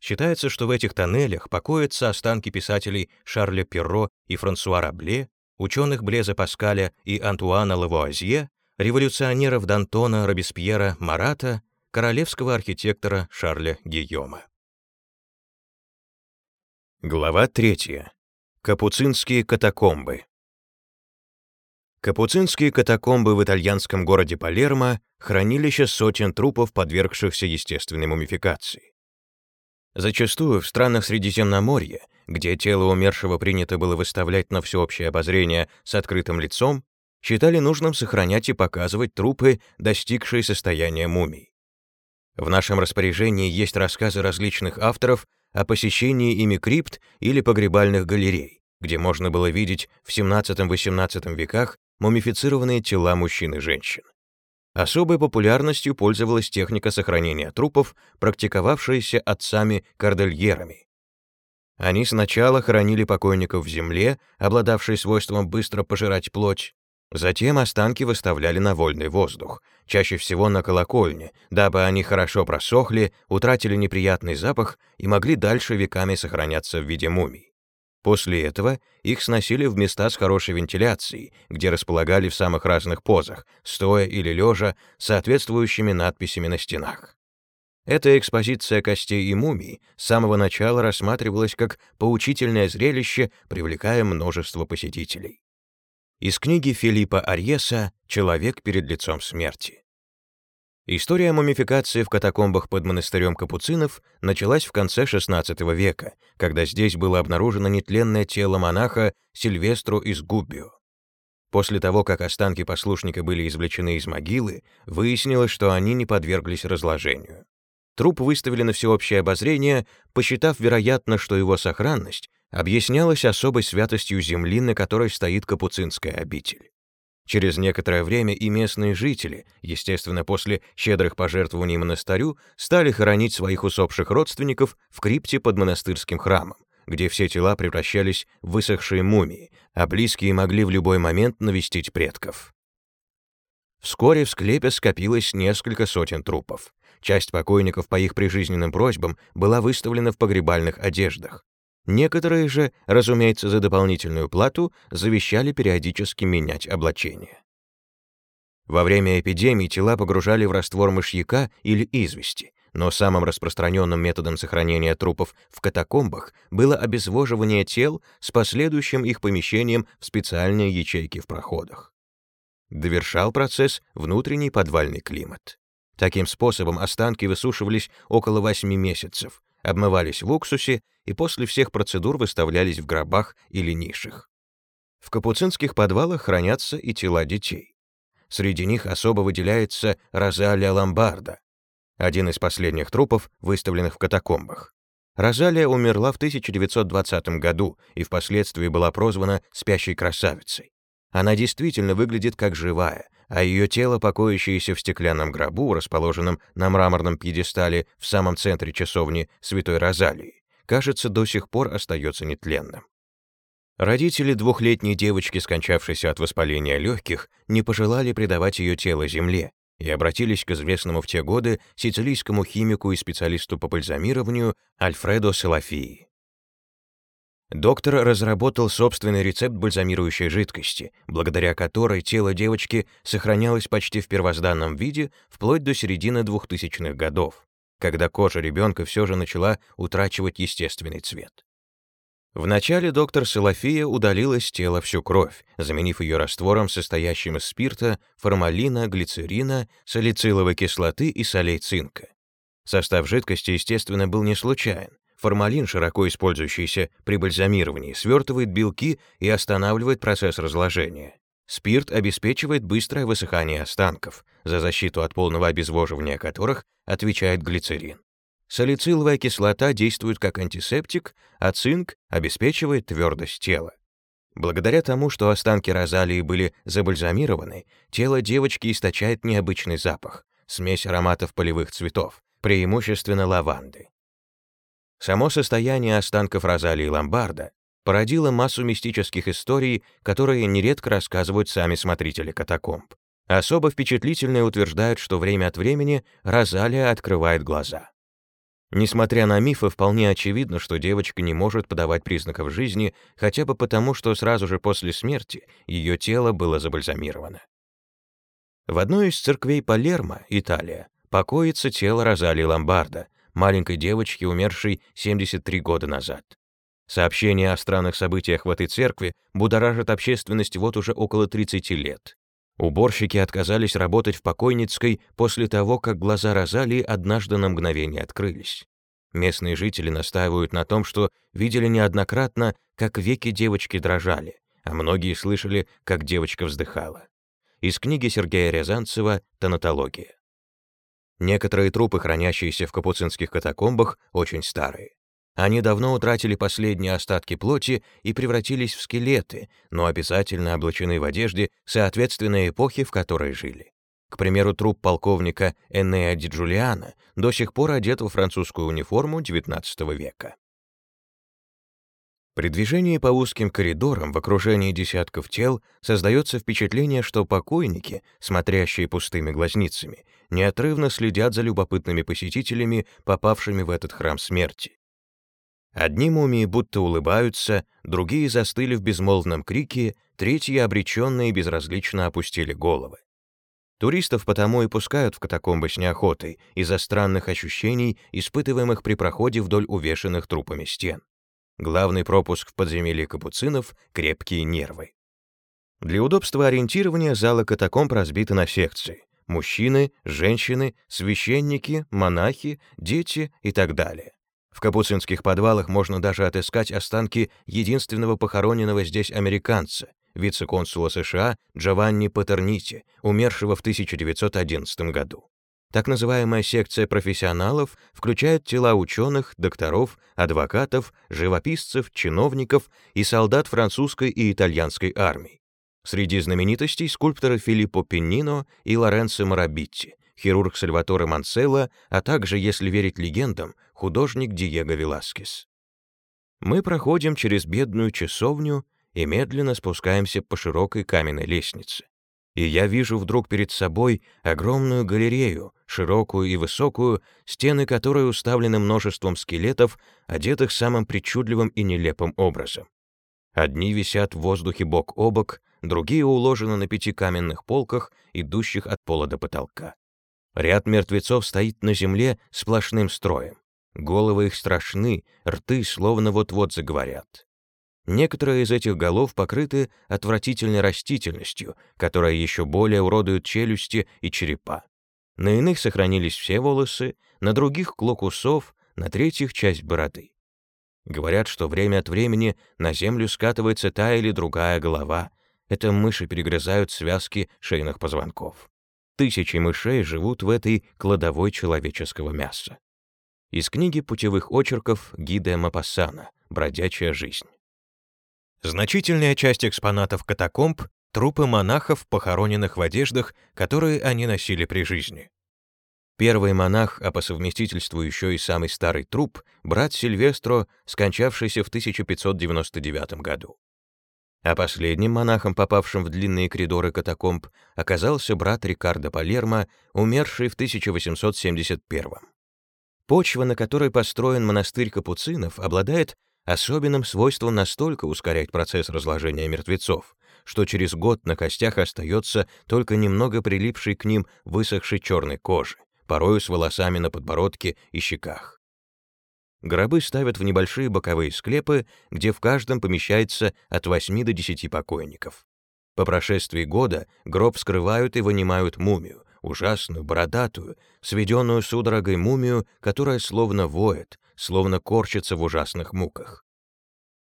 Считается, что в этих тоннелях покоятся останки писателей Шарля Перро и Франсуа Рабле, ученых Блеза Паскаля и Антуана Лавуазье, революционеров Д'Антона, Робеспьера, Марата, королевского архитектора Шарля Гийома. Глава 3. Капуцинские катакомбы. Капуцинские катакомбы в итальянском городе Палермо — хранилище сотен трупов, подвергшихся естественной мумификации. Зачастую в странах Средиземноморья, где тело умершего принято было выставлять на всеобщее обозрение с открытым лицом, считали нужным сохранять и показывать трупы, достигшие состояния мумий. В нашем распоряжении есть рассказы различных авторов о посещении ими крипт или погребальных галерей, где можно было видеть в XVII-XVIII веках мумифицированные тела мужчин и женщин. Особой популярностью пользовалась техника сохранения трупов, практиковавшаяся отцами-кордельерами. Они сначала хоронили покойников в земле, обладавшей свойством быстро пожирать плоть, затем останки выставляли на вольный воздух, чаще всего на колокольне, дабы они хорошо просохли, утратили неприятный запах и могли дальше веками сохраняться в виде мумий. После этого их сносили в места с хорошей вентиляцией, где располагали в самых разных позах, стоя или лежа, соответствующими надписями на стенах. Эта экспозиция костей и мумий с самого начала рассматривалась как поучительное зрелище, привлекая множество посетителей. Из книги Филиппа Арьеса «Человек перед лицом смерти». История мумификации в катакомбах под монастырем капуцинов началась в конце XVI века, когда здесь было обнаружено нетленное тело монаха Сильвестру из Губбио. После того, как останки послушника были извлечены из могилы, выяснилось, что они не подверглись разложению. Труп выставили на всеобщее обозрение, посчитав вероятно, что его сохранность объяснялась особой святостью земли, на которой стоит капуцинская обитель. Через некоторое время и местные жители, естественно, после щедрых пожертвований монастырю, стали хоронить своих усопших родственников в крипте под монастырским храмом, где все тела превращались в высохшие мумии, а близкие могли в любой момент навестить предков. Вскоре в склепе скопилось несколько сотен трупов. Часть покойников по их прижизненным просьбам была выставлена в погребальных одеждах, Некоторые же, разумеется, за дополнительную плату, завещали периодически менять облачение. Во время эпидемии тела погружали в раствор мышьяка или извести, но самым распространенным методом сохранения трупов в катакомбах было обезвоживание тел с последующим их помещением в специальные ячейки в проходах. Довершал процесс внутренний подвальный климат. Таким способом останки высушивались около 8 месяцев, обмывались в уксусе и после всех процедур выставлялись в гробах или нишах. В капуцинских подвалах хранятся и тела детей. Среди них особо выделяется Розалия Ломбарда, один из последних трупов, выставленных в катакомбах. Розалия умерла в 1920 году и впоследствии была прозвана «спящей красавицей». Она действительно выглядит как живая, а ее тело, покоящееся в стеклянном гробу, расположенном на мраморном пьедестале в самом центре часовни Святой Розалии, кажется, до сих пор остается нетленным. Родители двухлетней девочки, скончавшейся от воспаления легких, не пожелали предавать ее тело земле и обратились к известному в те годы сицилийскому химику и специалисту по бальзамированию Альфредо Салафии. Доктор разработал собственный рецепт бальзамирующей жидкости, благодаря которой тело девочки сохранялось почти в первозданном виде вплоть до середины 2000-х годов, когда кожа ребенка все же начала утрачивать естественный цвет. Вначале доктор Салафия удалил из тела всю кровь, заменив ее раствором, состоящим из спирта, формалина, глицерина, салициловой кислоты и солей цинка. Состав жидкости, естественно, был не случайен. Формалин, широко использующийся при бальзамировании, свертывает белки и останавливает процесс разложения. Спирт обеспечивает быстрое высыхание останков, за защиту от полного обезвоживания которых отвечает глицерин. Салициловая кислота действует как антисептик, а цинк обеспечивает твердость тела. Благодаря тому, что останки розалии были забальзамированы, тело девочки источает необычный запах, смесь ароматов полевых цветов, преимущественно лаванды. Само состояние останков Розалии Ломбарда породило массу мистических историй, которые нередко рассказывают сами смотрители катакомб. Особо впечатлительные утверждают, что время от времени Розалия открывает глаза. Несмотря на мифы, вполне очевидно, что девочка не может подавать признаков жизни, хотя бы потому, что сразу же после смерти ее тело было забальзамировано. В одной из церквей Палермо, Италия, покоится тело Розалии Ломбарда, маленькой девочки, умершей 73 года назад. Сообщения о странных событиях в этой церкви будоражат общественность вот уже около 30 лет. Уборщики отказались работать в покойницкой после того, как глаза Розалии однажды на мгновение открылись. Местные жители настаивают на том, что видели неоднократно, как веки девочки дрожали, а многие слышали, как девочка вздыхала. Из книги Сергея Рязанцева «Тонатология». Некоторые трупы, хранящиеся в капуцинских катакомбах, очень старые. Они давно утратили последние остатки плоти и превратились в скелеты, но обязательно облачены в одежде, соответственной эпохе, в которой жили. К примеру, труп полковника Эннея Ди Джулиана до сих пор одет во французскую униформу XIX века. При движении по узким коридорам в окружении десятков тел создается впечатление, что покойники, смотрящие пустыми глазницами, неотрывно следят за любопытными посетителями, попавшими в этот храм смерти. Одни мумии будто улыбаются, другие застыли в безмолвном крике, третьи обреченно и безразлично опустили головы. Туристов потому и пускают в катакомбы с неохотой из-за странных ощущений, испытываемых при проходе вдоль увешанных трупами стен. Главный пропуск в подземелье капуцинов — крепкие нервы. Для удобства ориентирования залы катакомб разбиты на секции. Мужчины, женщины, священники, монахи, дети и так далее. В капуцинских подвалах можно даже отыскать останки единственного похороненного здесь американца, вице-консула США Джованни Патернити, умершего в 1911 году. Так называемая секция профессионалов включает тела ученых, докторов, адвокатов, живописцев, чиновников и солдат французской и итальянской армий. Среди знаменитостей скульпторы Филиппо Пеннино и Лоренцо Марабитти, хирург Сальваторе Манселло, а также, если верить легендам, художник Диего Веласкес. Мы проходим через бедную часовню и медленно спускаемся по широкой каменной лестнице. И я вижу вдруг перед собой огромную галерею, широкую и высокую, стены которой уставлены множеством скелетов, одетых самым причудливым и нелепым образом. Одни висят в воздухе бок о бок, другие уложены на пяти каменных полках, идущих от пола до потолка. Ряд мертвецов стоит на земле сплошным строем. Головы их страшны, рты словно вот-вот заговорят. Некоторые из этих голов покрыты отвратительной растительностью, которая еще более уродует челюсти и черепа. На иных сохранились все волосы, на других — клок усов, на третьих — часть бороды. Говорят, что время от времени на землю скатывается та или другая голова. Это мыши перегрызают связки шейных позвонков. Тысячи мышей живут в этой кладовой человеческого мяса. Из книги путевых очерков Гиде Мапассана «Бродячая жизнь». Значительная часть экспонатов катакомб — трупы монахов, похороненных в одеждах, которые они носили при жизни. Первый монах, а по совместительству еще и самый старый труп, брат Сильвестро, скончавшийся в 1599 году. А последним монахом, попавшим в длинные коридоры катакомб, оказался брат Рикардо Палермо, умерший в 1871 Почва, на которой построен монастырь капуцинов, обладает особенным свойством настолько ускорять процесс разложения мертвецов, что через год на костях остается только немного прилипшей к ним высохшей черной кожи, порою с волосами на подбородке и щеках. Гробы ставят в небольшие боковые склепы, где в каждом помещается от 8 до 10 покойников. По прошествии года гроб скрывают и вынимают мумию, ужасную, бородатую, сведенную судорогой мумию, которая словно воет, словно корчится в ужасных муках.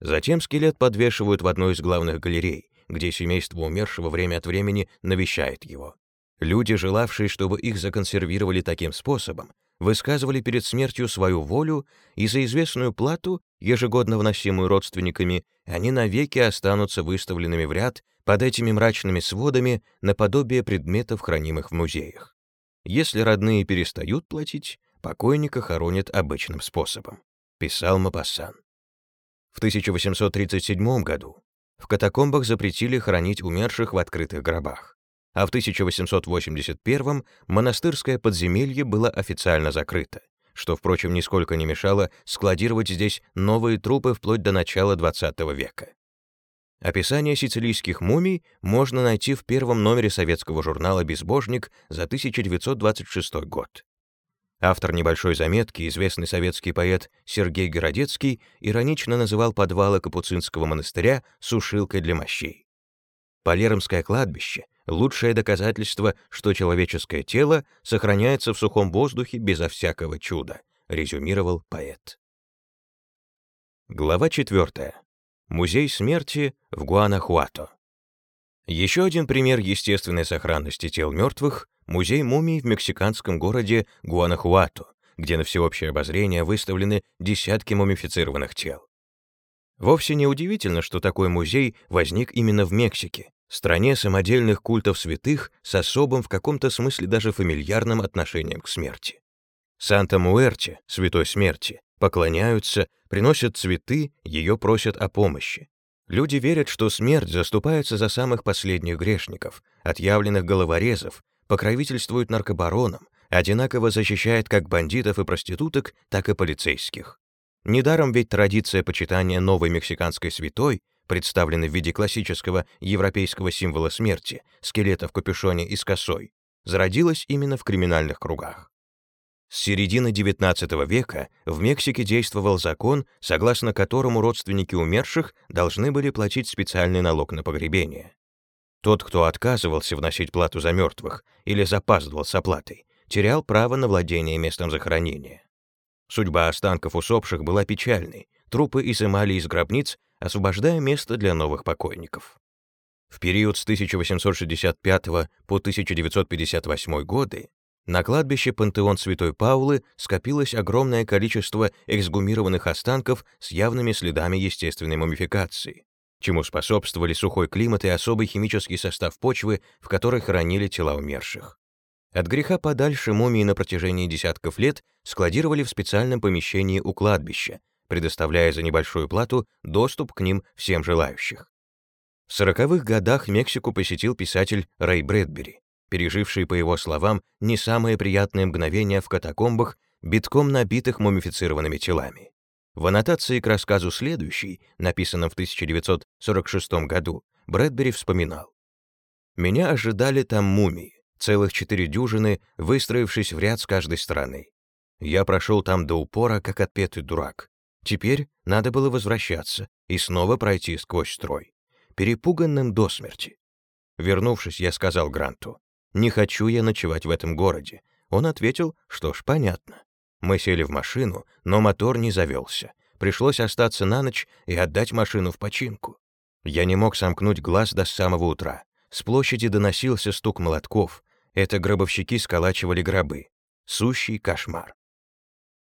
Затем скелет подвешивают в одной из главных галерей, где семейство умершего время от времени навещает его. Люди, желавшие, чтобы их законсервировали таким способом, высказывали перед смертью свою волю, и за известную плату, ежегодно вносимую родственниками, они навеки останутся выставленными в ряд под этими мрачными сводами наподобие предметов, хранимых в музеях. Если родные перестают платить, покойника хоронят обычным способом, писал Мапассан. В 1837 году в катакомбах запретили хоронить умерших в открытых гробах, а в 1881 монастырское подземелье было официально закрыто, что, впрочем, нисколько не мешало складировать здесь новые трупы вплоть до начала XX века. Описание сицилийских мумий можно найти в первом номере советского журнала «Безбожник» за 1926 год. Автор небольшой заметки, известный советский поэт Сергей Городецкий, иронично называл подвалы Капуцинского монастыря сушилкой для мощей. Палермское кладбище — лучшее доказательство, что человеческое тело сохраняется в сухом воздухе безо всякого чуда, резюмировал поэт. Глава 4. Музей смерти в Гуанахуато. Еще один пример естественной сохранности тел мертвых — музей мумий в мексиканском городе Гуанахуато, где на всеобщее обозрение выставлены десятки мумифицированных тел. Вовсе не удивительно, что такой музей возник именно в Мексике, стране самодельных культов святых с особым в каком-то смысле даже фамильярным отношением к смерти. Санта-Муэрте, святой смерти, поклоняются, приносят цветы, ее просят о помощи. Люди верят, что смерть заступается за самых последних грешников, отъявленных головорезов, покровительствует наркобаронам, одинаково защищает как бандитов и проституток, так и полицейских. Недаром ведь традиция почитания новой мексиканской святой, представленной в виде классического европейского символа смерти, скелета в капюшоне и с косой, зародилась именно в криминальных кругах. С середины XIX века в Мексике действовал закон, согласно которому родственники умерших должны были платить специальный налог на погребение. Тот, кто отказывался вносить плату за мертвых или запаздывал с оплатой, терял право на владение местом захоронения. Судьба останков усопших была печальной, трупы изымали из гробниц, освобождая место для новых покойников. В период с 1865 по 1958 годы на кладбище Пантеон Святой Паулы скопилось огромное количество эксгумированных останков с явными следами естественной мумификации, чему способствовали сухой климат и особый химический состав почвы, в которой хранили тела умерших. От греха подальше мумии на протяжении десятков лет складировали в специальном помещении у кладбища, предоставляя за небольшую плату доступ к ним всем желающих. В сороковых годах Мексику посетил писатель Рэй Брэдбери переживший, по его словам, не самые приятные мгновения в катакомбах, битком набитых мумифицированными телами. В аннотации к рассказу следующий, написанном в 1946 году, Брэдбери вспоминал. «Меня ожидали там мумии, целых четыре дюжины, выстроившись в ряд с каждой стороны. Я прошел там до упора, как отпетый дурак. Теперь надо было возвращаться и снова пройти сквозь строй, перепуганным до смерти. Вернувшись, я сказал Гранту, не хочу я ночевать в этом городе. Он ответил, что ж, понятно. Мы сели в машину, но мотор не завелся. Пришлось остаться на ночь и отдать машину в починку. Я не мог сомкнуть глаз до самого утра. С площади доносился стук молотков. Это гробовщики сколачивали гробы. Сущий кошмар.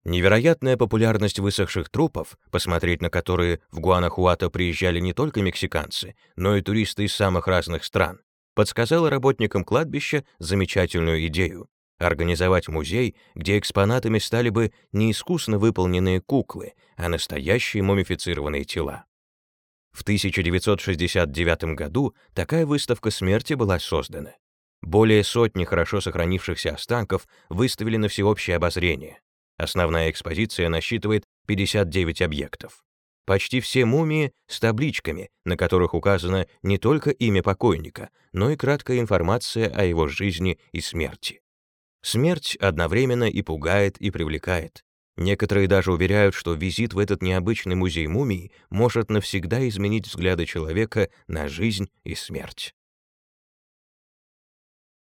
Невероятная популярность высохших трупов, посмотреть на которые в Гуанахуато приезжали не только мексиканцы, но и туристы из самых разных стран, подсказала работникам кладбища замечательную идею — организовать музей, где экспонатами стали бы не искусно выполненные куклы, а настоящие мумифицированные тела. В 1969 году такая выставка смерти была создана. Более сотни хорошо сохранившихся останков выставили на всеобщее обозрение. Основная экспозиция насчитывает 59 объектов. Почти все мумии с табличками, на которых указано не только имя покойника, но и краткая информация о его жизни и смерти. Смерть одновременно и пугает, и привлекает. Некоторые даже уверяют, что визит в этот необычный музей мумий может навсегда изменить взгляды человека на жизнь и смерть.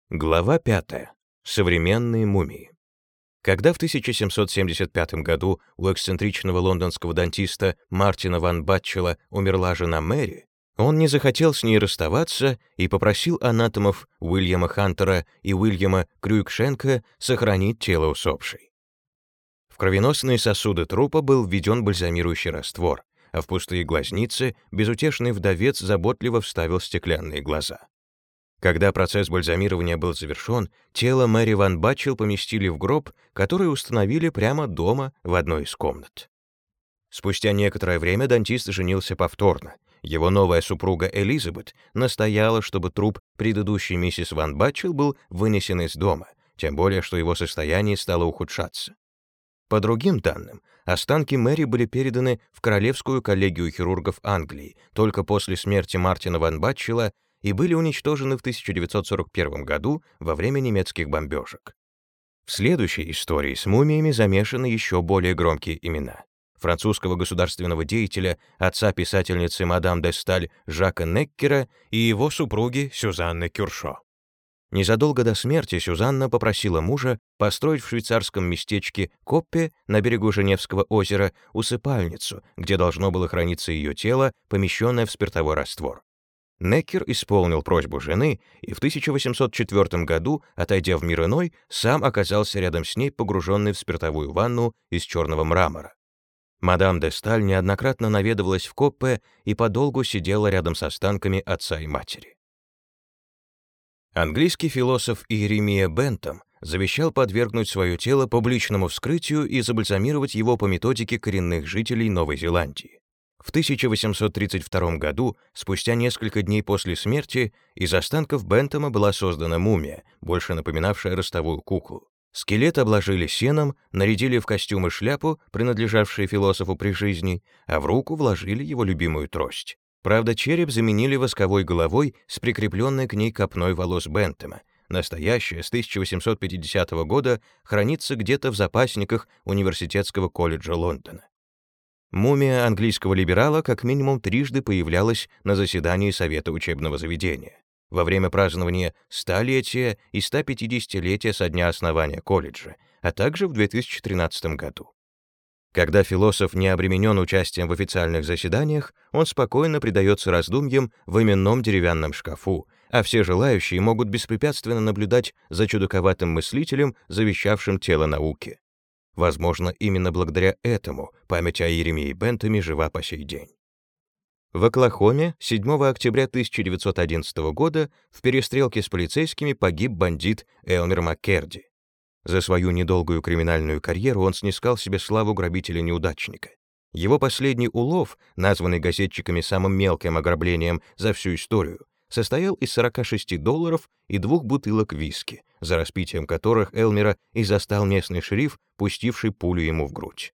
Глава 5. Современные мумии. Когда в 1775 году у эксцентричного лондонского дантиста Мартина ван Батчела умерла жена Мэри, он не захотел с ней расставаться и попросил анатомов Уильяма Хантера и Уильяма Крюкшенка сохранить тело усопшей. В кровеносные сосуды трупа был введен бальзамирующий раствор, а в пустые глазницы безутешный вдовец заботливо вставил стеклянные глаза. Когда процесс бальзамирования был завершен, тело Мэри Ван Батчел поместили в гроб, который установили прямо дома в одной из комнат. Спустя некоторое время дантист женился повторно. Его новая супруга Элизабет настояла, чтобы труп предыдущей миссис Ван Батчел был вынесен из дома, тем более что его состояние стало ухудшаться. По другим данным, останки Мэри были переданы в Королевскую коллегию хирургов Англии только после смерти Мартина ван Батчела и были уничтожены в 1941 году во время немецких бомбежек. В следующей истории с мумиями замешаны еще более громкие имена. Французского государственного деятеля, отца писательницы мадам де Сталь Жака Неккера и его супруги Сюзанны Кюршо. Незадолго до смерти Сюзанна попросила мужа построить в швейцарском местечке Коппе на берегу Женевского озера усыпальницу, где должно было храниться ее тело, помещенное в спиртовой раствор. Неккер исполнил просьбу жены и в 1804 году, отойдя в мир иной, сам оказался рядом с ней, погруженный в спиртовую ванну из черного мрамора. Мадам де Сталь неоднократно наведывалась в Коппе и подолгу сидела рядом с останками отца и матери. Английский философ Иеремия Бентам завещал подвергнуть свое тело публичному вскрытию и забальзамировать его по методике коренных жителей Новой Зеландии. В 1832 году, спустя несколько дней после смерти, из останков Бентама была создана мумия, больше напоминавшая ростовую куклу. Скелет обложили сеном, нарядили в костюм и шляпу, принадлежавшие философу при жизни, а в руку вложили его любимую трость. Правда, череп заменили восковой головой с прикрепленной к ней копной волос Бентема. Настоящая, с 1850 года, хранится где-то в запасниках Университетского колледжа Лондона. Мумия английского либерала как минимум трижды появлялась на заседании Совета учебного заведения. Во время празднования столетия и 150-летия со дня основания колледжа, а также в 2013 году. Когда философ не обременен участием в официальных заседаниях, он спокойно предается раздумьям в именном деревянном шкафу, а все желающие могут беспрепятственно наблюдать за чудаковатым мыслителем, завещавшим тело науки. Возможно, именно благодаря этому память о Еремии Бентами жива по сей день. В Оклахоме 7 октября 1911 года в перестрелке с полицейскими погиб бандит Элмер Маккерди. За свою недолгую криминальную карьеру он снискал себе славу грабителя-неудачника. Его последний улов, названный газетчиками самым мелким ограблением за всю историю, состоял из 46 долларов и двух бутылок виски, за распитием которых Элмера и застал местный шериф, пустивший пулю ему в грудь.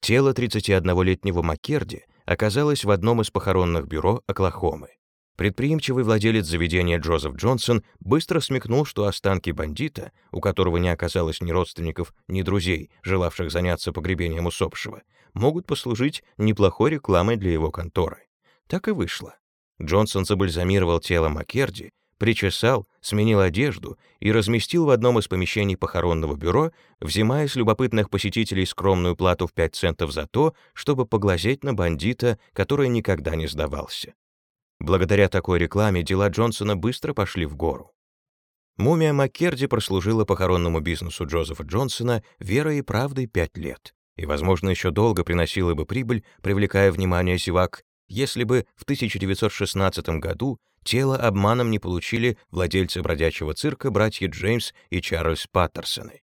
Тело 31-летнего Маккерди оказалось в одном из похоронных бюро Оклахомы. Предприимчивый владелец заведения Джозеф Джонсон быстро смекнул, что останки бандита, у которого не оказалось ни родственников, ни друзей, желавших заняться погребением усопшего, могут послужить неплохой рекламой для его конторы. Так и вышло. Джонсон забальзамировал тело Маккерди, причесал, сменил одежду и разместил в одном из помещений похоронного бюро, взимая с любопытных посетителей скромную плату в 5 центов за то, чтобы поглазеть на бандита, который никогда не сдавался. Благодаря такой рекламе дела Джонсона быстро пошли в гору. Мумия Маккерди прослужила похоронному бизнесу Джозефа Джонсона верой и правдой пять лет и, возможно, еще долго приносила бы прибыль, привлекая внимание зевак, если бы в 1916 году тело обманом не получили владельцы бродячего цирка братья Джеймс и Чарльз Паттерсоны.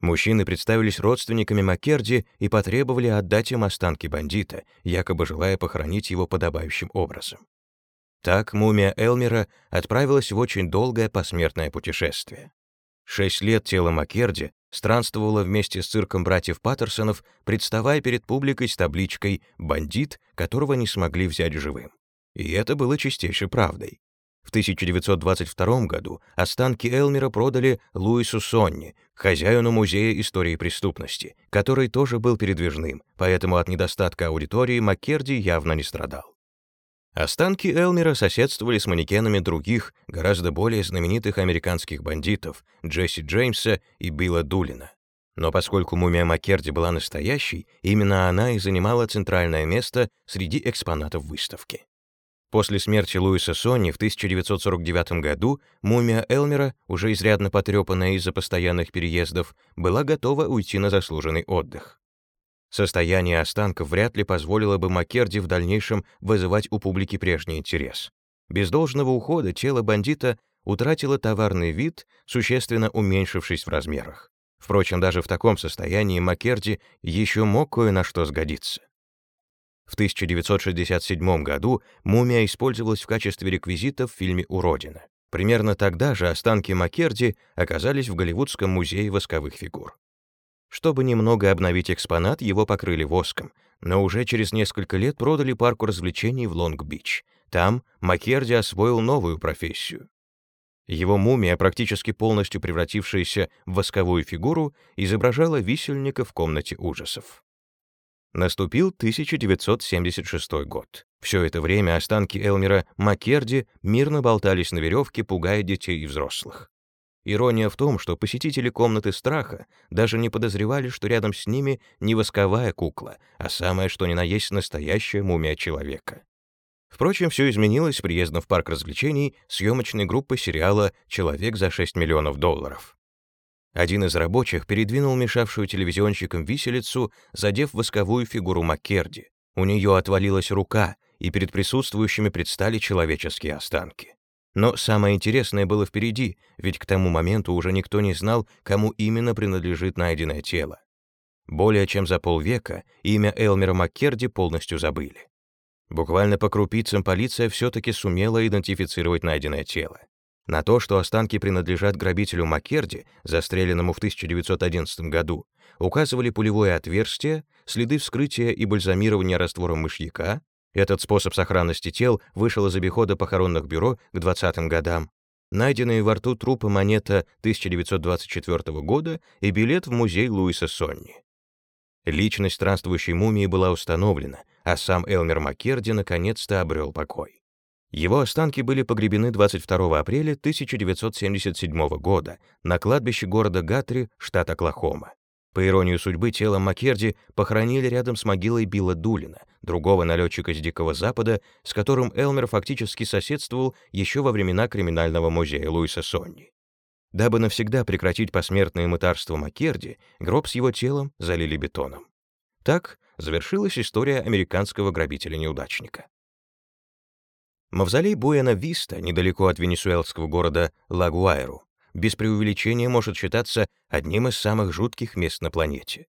Мужчины представились родственниками Маккерди и потребовали отдать им останки бандита, якобы желая похоронить его подобающим образом. Так мумия Элмера отправилась в очень долгое посмертное путешествие. Шесть лет тело Маккерди странствовало вместе с цирком братьев Паттерсонов, представая перед публикой с табличкой «Бандит, которого не смогли взять живым». И это было чистейшей правдой. В 1922 году останки Элмера продали Луису Сонни, хозяину Музея истории преступности, который тоже был передвижным, поэтому от недостатка аудитории Маккерди явно не страдал. Останки Элмера соседствовали с манекенами других, гораздо более знаменитых американских бандитов Джесси Джеймса и Билла Дулина. Но поскольку мумия Маккерди была настоящей, именно она и занимала центральное место среди экспонатов выставки. После смерти Луиса Сонни в 1949 году мумия Элмера, уже изрядно потрепанная из-за постоянных переездов, была готова уйти на заслуженный отдых. Состояние останков вряд ли позволило бы Маккерди в дальнейшем вызывать у публики прежний интерес. Без должного ухода тело бандита утратило товарный вид, существенно уменьшившись в размерах. Впрочем, даже в таком состоянии Маккерди еще мог кое на что сгодиться. В 1967 году мумия использовалась в качестве реквизита в фильме «Уродина». Примерно тогда же останки Маккерди оказались в Голливудском музее восковых фигур. Чтобы немного обновить экспонат, его покрыли воском, но уже через несколько лет продали парку развлечений в Лонг-Бич. Там Маккерди освоил новую профессию. Его мумия, практически полностью превратившаяся в восковую фигуру, изображала висельника в комнате ужасов. Наступил 1976 год. Все это время останки Элмера Маккерди мирно болтались на веревке, пугая детей и взрослых. Ирония в том, что посетители комнаты страха даже не подозревали, что рядом с ними не восковая кукла, а самое что ни на есть настоящая мумия человека. Впрочем, все изменилось с приездом в парк развлечений съемочной группы сериала «Человек за 6 миллионов долларов». Один из рабочих передвинул мешавшую телевизионщикам виселицу, задев восковую фигуру Маккерди. У нее отвалилась рука, и перед присутствующими предстали человеческие останки. Но самое интересное было впереди, ведь к тому моменту уже никто не знал, кому именно принадлежит найденное тело. Более чем за полвека имя Элмера Маккерди полностью забыли. Буквально по крупицам полиция все-таки сумела идентифицировать найденное тело. На то, что останки принадлежат грабителю Маккерди, застреленному в 1911 году, указывали пулевое отверстие, следы вскрытия и бальзамирования раствором мышьяка. Этот способ сохранности тел вышел из обихода похоронных бюро к 20-м годам. Найденные во рту трупы монета 1924 года и билет в музей Луиса Сонни. Личность странствующей мумии была установлена, а сам Элмер Маккерди наконец-то обрел покой. Его останки были погребены 22 апреля 1977 года на кладбище города Гатри, штат Оклахома. По иронии судьбы, тело Маккерди похоронили рядом с могилой Билла Дулина, другого налетчика с Дикого Запада, с которым Элмер фактически соседствовал еще во времена криминального музея Луиса Сонни. Дабы навсегда прекратить посмертное мытарство Маккерди, гроб с его телом залили бетоном. Так завершилась история американского грабителя-неудачника. Мавзолей Буэна-Виста, недалеко от венесуэлского города Лагуайру, без преувеличения может считаться одним из самых жутких мест на планете.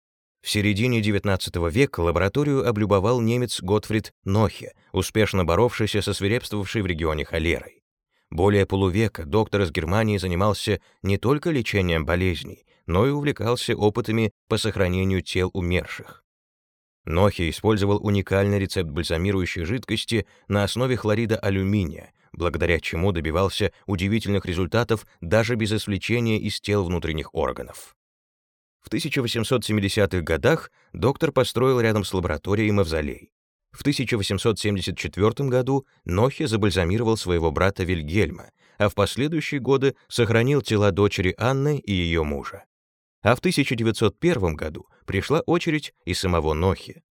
В середине XIX века лабораторию облюбовал немец Готфрид Нохе, успешно боровшийся со свирепствовавшей в регионе холерой. Более полувека доктор из Германии занимался не только лечением болезней, но и увлекался опытами по сохранению тел умерших. Нохи использовал уникальный рецепт бальзамирующей жидкости на основе хлорида алюминия, благодаря чему добивался удивительных результатов даже без извлечения из тел внутренних органов. В 1870-х годах доктор построил рядом с лабораторией мавзолей. В 1874 году Нохи забальзамировал своего брата Вильгельма, а в последующие годы сохранил тела дочери Анны и ее мужа. А в 1901 году пришла очередь и самого Нохи.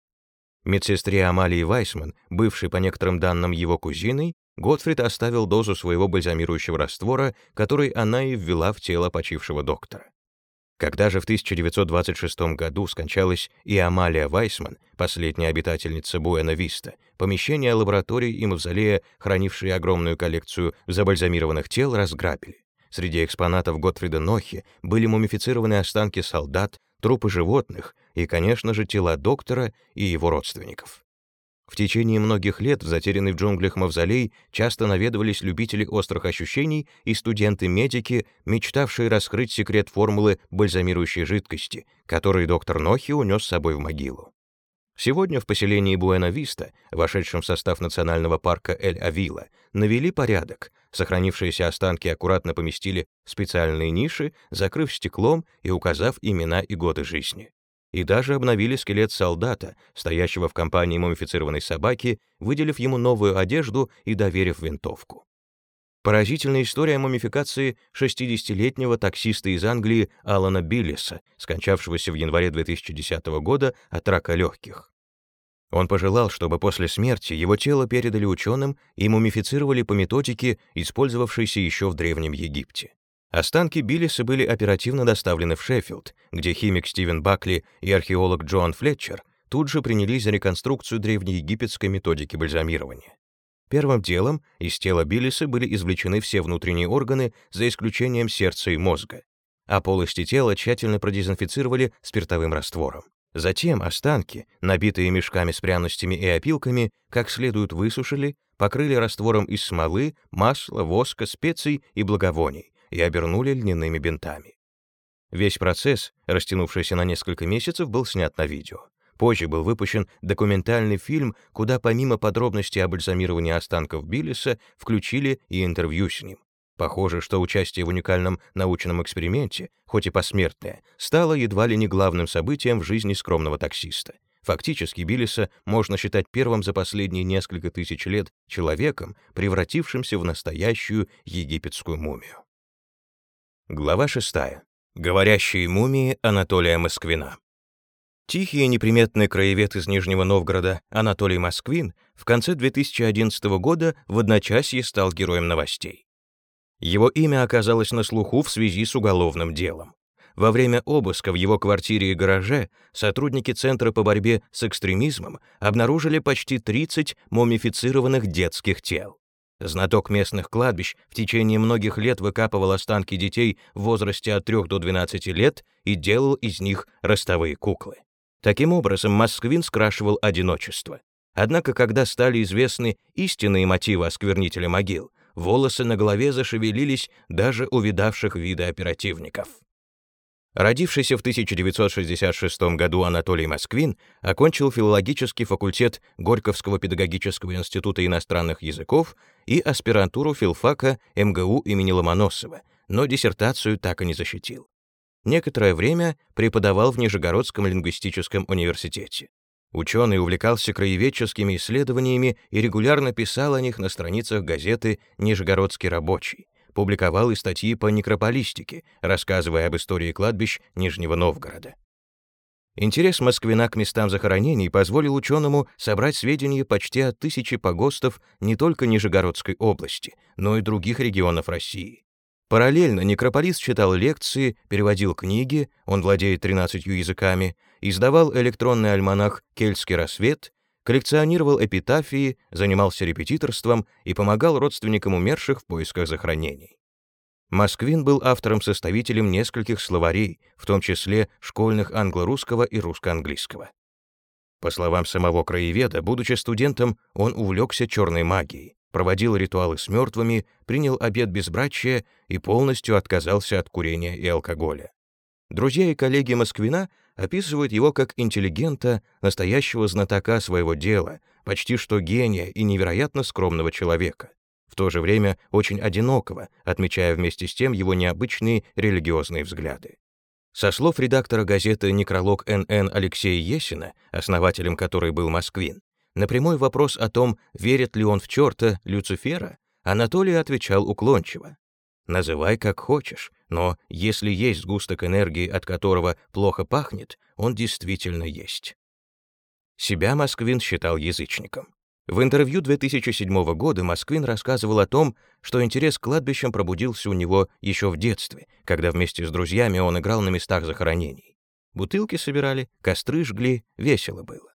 Медсестре Амалии Вайсман, бывшей по некоторым данным его кузиной, Готфрид оставил дозу своего бальзамирующего раствора, который она и ввела в тело почившего доктора. Когда же в 1926 году скончалась и Амалия Вайсман, последняя обитательница Буэна-Виста, помещение лаборатории и мавзолея, хранившие огромную коллекцию забальзамированных тел, разграбили. Среди экспонатов Готфрида Нохи были мумифицированные останки солдат, трупы животных и, конечно же, тела доктора и его родственников. В течение многих лет в затерянный в джунглях мавзолей часто наведывались любители острых ощущений и студенты-медики, мечтавшие раскрыть секрет формулы бальзамирующей жидкости, который доктор Нохи унес с собой в могилу. Сегодня в поселении Буэна-Виста, вошедшем в состав национального парка Эль-Авила, навели порядок, сохранившиеся останки аккуратно поместили в специальные ниши, закрыв стеклом и указав имена и годы жизни и даже обновили скелет солдата, стоящего в компании мумифицированной собаки, выделив ему новую одежду и доверив винтовку. Поразительная история мумификации 60-летнего таксиста из Англии Алана Биллиса, скончавшегося в январе 2010 года от рака легких. Он пожелал, чтобы после смерти его тело передали ученым и мумифицировали по методике, использовавшейся еще в Древнем Египте. Останки Биллиса были оперативно доставлены в Шеффилд, где химик Стивен Бакли и археолог Джоан Флетчер тут же принялись за реконструкцию древнеегипетской методики бальзамирования. Первым делом из тела Биллиса были извлечены все внутренние органы, за исключением сердца и мозга, а полости тела тщательно продезинфицировали спиртовым раствором. Затем останки, набитые мешками с пряностями и опилками, как следует высушили, покрыли раствором из смолы, масла, воска, специй и благовоний, и обернули льняными бинтами. Весь процесс, растянувшийся на несколько месяцев, был снят на видео. Позже был выпущен документальный фильм, куда помимо подробностей об бальзамировании останков Биллиса включили и интервью с ним. Похоже, что участие в уникальном научном эксперименте, хоть и посмертное, стало едва ли не главным событием в жизни скромного таксиста. Фактически Биллиса можно считать первым за последние несколько тысяч лет человеком, превратившимся в настоящую египетскую мумию. Глава 6. Говорящие мумии Анатолия Москвина. Тихий и неприметный краевед из Нижнего Новгорода Анатолий Москвин в конце 2011 года в одночасье стал героем новостей. Его имя оказалось на слуху в связи с уголовным делом. Во время обыска в его квартире и гараже сотрудники Центра по борьбе с экстремизмом обнаружили почти 30 мумифицированных детских тел. Знаток местных кладбищ в течение многих лет выкапывал останки детей в возрасте от 3 до 12 лет и делал из них ростовые куклы. Таким образом, Москвин скрашивал одиночество. Однако, когда стали известны истинные мотивы осквернителя могил, волосы на голове зашевелились даже у видавших вида оперативников. Родившийся в 1966 году Анатолий Москвин окончил филологический факультет Горьковского педагогического института иностранных языков и аспирантуру филфака МГУ имени Ломоносова, но диссертацию так и не защитил. Некоторое время преподавал в Нижегородском лингвистическом университете. Ученый увлекался краеведческими исследованиями и регулярно писал о них на страницах газеты «Нижегородский рабочий», публиковал и статьи по некрополистике, рассказывая об истории кладбищ Нижнего Новгорода. Интерес Москвина к местам захоронений позволил ученому собрать сведения почти от тысячи погостов не только Нижегородской области, но и других регионов России. Параллельно некрополист читал лекции, переводил книги, он владеет 13 языками, издавал электронный альманах «Кельтский рассвет», коллекционировал эпитафии, занимался репетиторством и помогал родственникам умерших в поисках захоронений. Москвин был автором-составителем нескольких словарей, в том числе школьных англо-русского и русско-английского. По словам самого краеведа, будучи студентом, он увлекся черной магией, проводил ритуалы с мертвыми, принял обет безбрачия и полностью отказался от курения и алкоголя. Друзья и коллеги Москвина описывают его как интеллигента, настоящего знатока своего дела, почти что гения и невероятно скромного человека. В то же время очень одинокого, отмечая вместе с тем его необычные религиозные взгляды. Со слов редактора газеты «Некролог НН» Алексея Есина, основателем которой был Москвин, на прямой вопрос о том, верит ли он в черта Люцифера, Анатолий отвечал уклончиво. «Называй как хочешь, но если есть сгусток энергии, от которого плохо пахнет, он действительно есть». Себя Москвин считал язычником. В интервью 2007 года Москвин рассказывал о том, что интерес к кладбищам пробудился у него еще в детстве, когда вместе с друзьями он играл на местах захоронений. Бутылки собирали, костры жгли, весело было.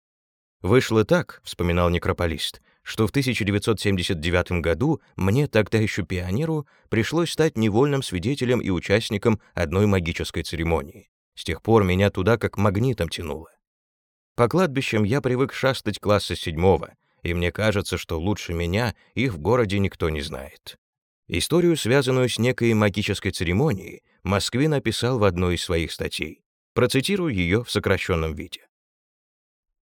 Вышло так, вспоминал некрополист, что в 1979 году мне, тогда еще пионеру, пришлось стать невольным свидетелем и участником одной магической церемонии. С тех пор меня туда как магнитом тянуло. По кладбищам я привык шастать класса седьмого, и мне кажется, что лучше меня их в городе никто не знает. Историю, связанную с некой магической церемонией, Москвин написал в одной из своих статей. Процитирую ее в сокращенном виде.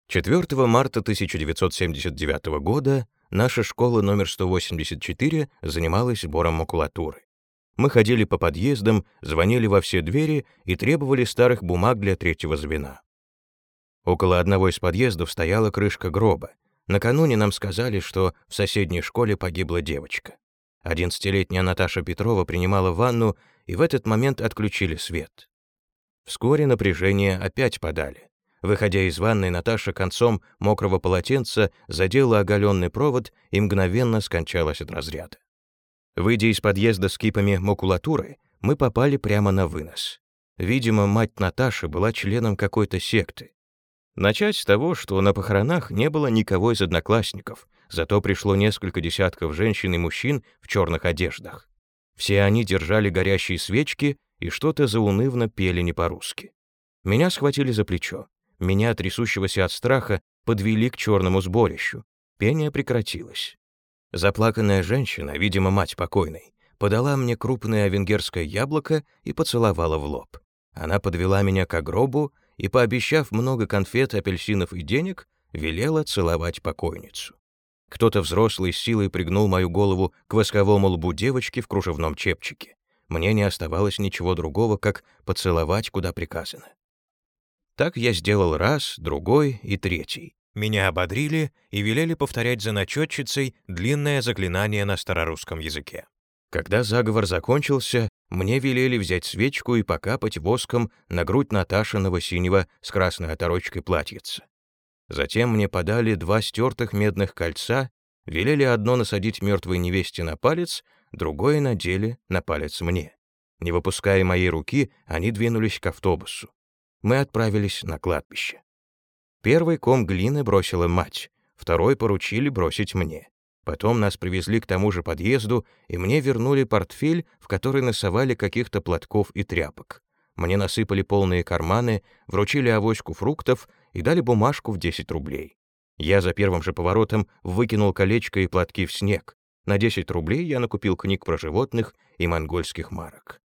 4 марта 1979 года наша школа номер 184 занималась сбором макулатуры. Мы ходили по подъездам, звонили во все двери и требовали старых бумаг для третьего звена. Около одного из подъездов стояла крышка гроба. Накануне нам сказали, что в соседней школе погибла девочка. Одиннадцатилетняя Наташа Петрова принимала ванну, и в этот момент отключили свет. Вскоре напряжение опять подали. Выходя из ванной, Наташа концом мокрого полотенца задела оголенный провод и мгновенно скончалась от разряда. Выйдя из подъезда с кипами макулатуры, мы попали прямо на вынос. Видимо, мать Наташи была членом какой-то секты. Начать с того, что на похоронах не было никого из одноклассников, зато пришло несколько десятков женщин и мужчин в черных одеждах. Все они держали горящие свечки и что-то заунывно пели не по-русски. Меня схватили за плечо. Меня, трясущегося от страха, подвели к черному сборищу. Пение прекратилось. Заплаканная женщина, видимо, мать покойной, подала мне крупное венгерское яблоко и поцеловала в лоб. Она подвела меня к гробу и, пообещав много конфет, апельсинов и денег, велела целовать покойницу. Кто-то взрослый с силой пригнул мою голову к восковому лбу девочки в кружевном чепчике. Мне не оставалось ничего другого, как поцеловать, куда приказано. Так я сделал раз, другой и третий. Меня ободрили и велели повторять за начетчицей длинное заклинание на старорусском языке. Когда заговор закончился, мне велели взять свечку и покапать воском на грудь Наташиного синего с красной оторочкой платьица. Затем мне подали два стертых медных кольца, велели одно насадить мертвой невесте на палец, другое надели на палец мне. Не выпуская моей руки, они двинулись к автобусу. Мы отправились на кладбище. Первый ком глины бросила мать, второй поручили бросить мне. Потом нас привезли к тому же подъезду, и мне вернули портфель, в который насовали каких-то платков и тряпок. Мне насыпали полные карманы, вручили авоську фруктов и дали бумажку в 10 рублей. Я за первым же поворотом выкинул колечко и платки в снег. На 10 рублей я накупил книг про животных и монгольских марок.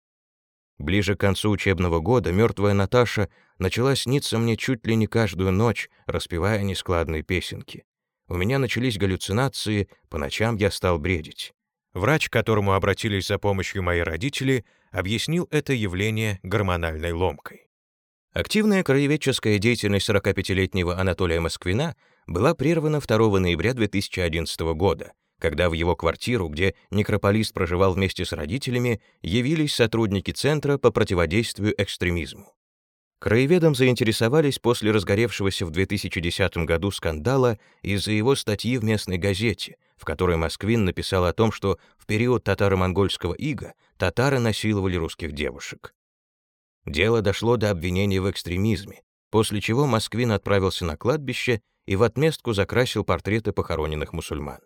Ближе к концу учебного года мертвая Наташа начала сниться мне чуть ли не каждую ночь, распевая нескладные песенки. У меня начались галлюцинации, по ночам я стал бредить. Врач, к которому обратились за помощью мои родители, объяснил это явление гормональной ломкой. Активная краеведческая деятельность 45-летнего Анатолия Москвина была прервана 2 ноября 2011 года, когда в его квартиру, где некрополист проживал вместе с родителями, явились сотрудники Центра по противодействию экстремизму. Краеведом заинтересовались после разгоревшегося в 2010 году скандала из-за его статьи в местной газете, в которой Москвин написал о том, что в период татаро-монгольского ига татары насиловали русских девушек. Дело дошло до обвинения в экстремизме, после чего Москвин отправился на кладбище и в отместку закрасил портреты похороненных мусульман.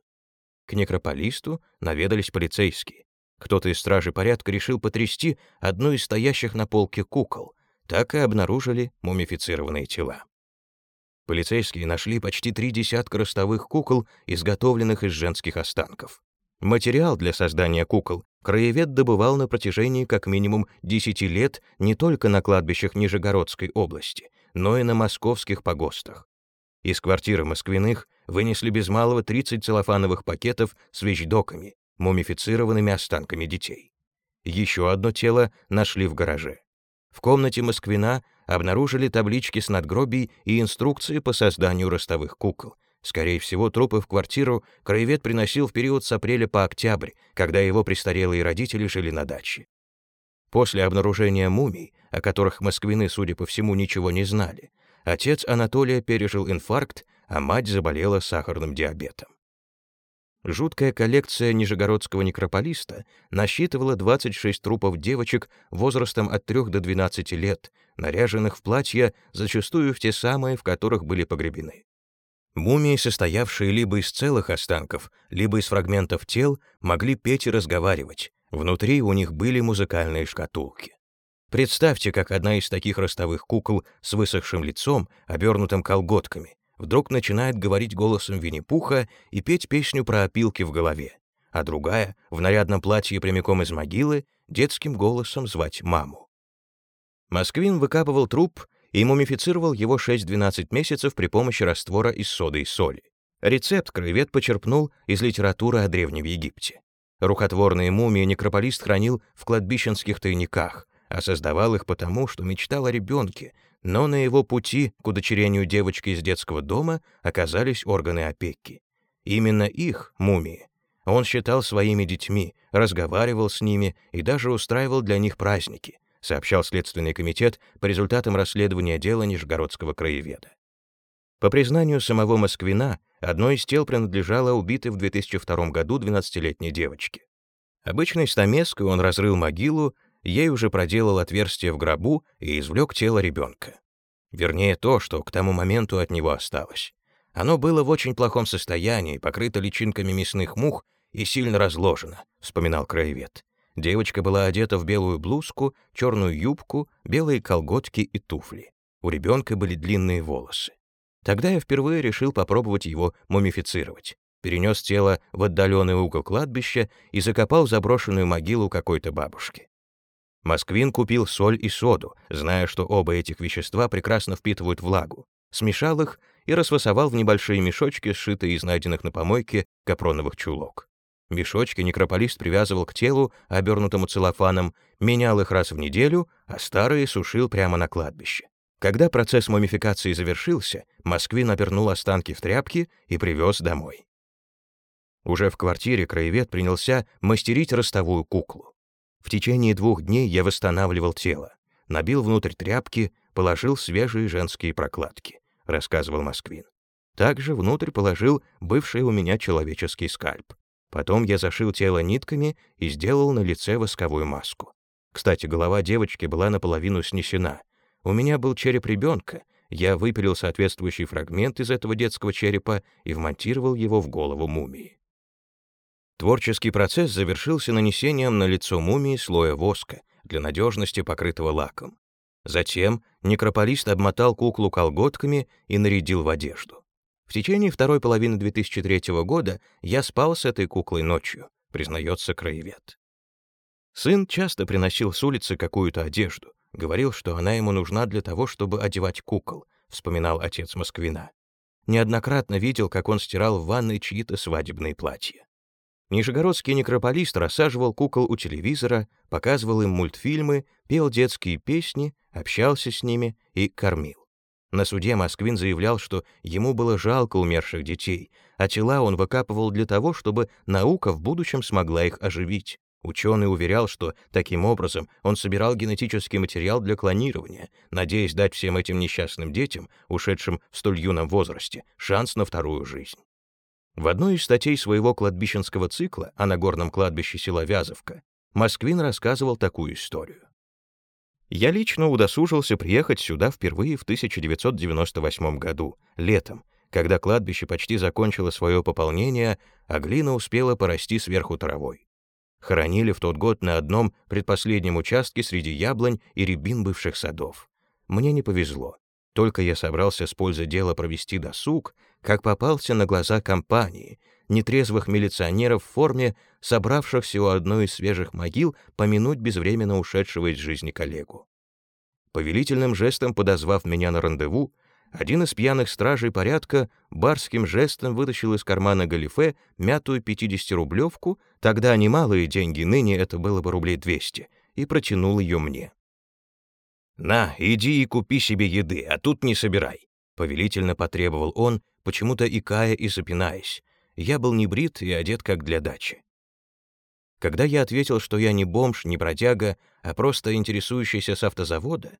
К некрополисту наведались полицейские. Кто-то из стражи порядка решил потрясти одну из стоящих на полке кукол. Так и обнаружили мумифицированные тела. Полицейские нашли почти три десятка ростовых кукол, изготовленных из женских останков. Материал для создания кукол краевед добывал на протяжении как минимум 10 лет не только на кладбищах Нижегородской области, но и на московских погостах. Из квартиры Москвиных вынесли без малого 30 целлофановых пакетов с вещдоками, мумифицированными останками детей. Еще одно тело нашли в гараже. В комнате Москвина обнаружили таблички с надгробий и инструкции по созданию ростовых кукол. Скорее всего, трупы в квартиру краевед приносил в период с апреля по октябрь, когда его престарелые родители жили на даче. После обнаружения мумий, о которых москвины, судя по всему, ничего не знали, Отец Анатолия пережил инфаркт, а мать заболела сахарным диабетом. Жуткая коллекция нижегородского некрополиста насчитывала 26 трупов девочек возрастом от 3 до 12 лет, наряженных в платья, зачастую в те самые, в которых были погребены. Мумии, состоявшие либо из целых останков, либо из фрагментов тел, могли петь и разговаривать. Внутри у них были музыкальные шкатулки. Представьте, как одна из таких ростовых кукол с высохшим лицом, обернутым колготками, вдруг начинает говорить голосом Винни-Пуха и петь песню про опилки в голове, а другая, в нарядном платье прямиком из могилы, детским голосом звать маму. Москвин выкапывал труп и мумифицировал его 6-12 месяцев при помощи раствора из соды и соли. Рецепт краевед почерпнул из литературы о Древнем Египте. Рукотворные мумии некрополист хранил в кладбищенских тайниках, а создавал их потому, что мечтал о ребенке, но на его пути к удочерению девочки из детского дома оказались органы опеки. Именно их, мумии, он считал своими детьми, разговаривал с ними и даже устраивал для них праздники, сообщал Следственный комитет по результатам расследования дела Нижегородского краеведа. По признанию самого Москвина, одно из тел принадлежало убитой в 2002 году 12-летней девочке. Обычной стамеской он разрыл могилу ей уже проделал отверстие в гробу и извлек тело ребенка. Вернее, то, что к тому моменту от него осталось. Оно было в очень плохом состоянии, покрыто личинками мясных мух и сильно разложено, вспоминал краевед. Девочка была одета в белую блузку, черную юбку, белые колготки и туфли. У ребенка были длинные волосы. Тогда я впервые решил попробовать его мумифицировать. Перенес тело в отдаленный угол кладбища и закопал заброшенную могилу какой-то бабушки. Москвин купил соль и соду, зная, что оба этих вещества прекрасно впитывают влагу, смешал их и расфасовал в небольшие мешочки, сшитые из найденных на помойке капроновых чулок. Мешочки некрополист привязывал к телу, обернутому целлофаном, менял их раз в неделю, а старые сушил прямо на кладбище. Когда процесс мумификации завершился, Москвин обернул останки в тряпки и привез домой. Уже в квартире краевед принялся мастерить ростовую куклу. В течение двух дней я восстанавливал тело, набил внутрь тряпки, положил свежие женские прокладки, рассказывал Москвин. Также внутрь положил бывший у меня человеческий скальп. Потом я зашил тело нитками и сделал на лице восковую маску. Кстати, голова девочки была наполовину снесена. У меня был череп ребенка. Я выпилил соответствующий фрагмент из этого детского черепа и вмонтировал его в голову мумии. Творческий процесс завершился нанесением на лицо мумии слоя воска, для надежности покрытого лаком. Затем некрополист обмотал куклу колготками и нарядил в одежду. В течение второй половины 2003 года я спал с этой куклой ночью, признается краевед. Сын часто приносил с улицы какую-то одежду, говорил, что она ему нужна для того, чтобы одевать кукол, вспоминал отец Москвина. Неоднократно видел, как он стирал в ванной чьи-то свадебные платья. Нижегородский некрополист рассаживал кукол у телевизора, показывал им мультфильмы, пел детские песни, общался с ними и кормил. На суде Москвин заявлял, что ему было жалко умерших детей, а тела он выкапывал для того, чтобы наука в будущем смогла их оживить. Ученый уверял, что таким образом он собирал генетический материал для клонирования, надеясь дать всем этим несчастным детям, ушедшим в столь юном возрасте, шанс на вторую жизнь. В одной из статей своего кладбищенского цикла о Нагорном кладбище села Вязовка Москвин рассказывал такую историю. Я лично удосужился приехать сюда впервые в 1998 году, летом, когда кладбище почти закончило свое пополнение, а глина успела порасти сверху травой. Хоронили в тот год на одном предпоследнем участке среди яблонь и рябин бывших садов. Мне не повезло. Только я собрался с пользой дела провести досуг, как попался на глаза компании, нетрезвых милиционеров в форме, собравшихся у одной из свежих могил помянуть безвременно ушедшего из жизни коллегу. Повелительным жестом подозвав меня на рандеву, один из пьяных стражей порядка барским жестом вытащил из кармана галифе мятую 50-рублевку, тогда немалые деньги, ныне это было бы рублей 200, и протянул ее мне. «На, иди и купи себе еды, а тут не собирай», — повелительно потребовал он, почему-то икая и запинаясь. Я был не брит и одет как для дачи. Когда я ответил, что я не бомж, не бродяга, а просто интересующийся с автозавода,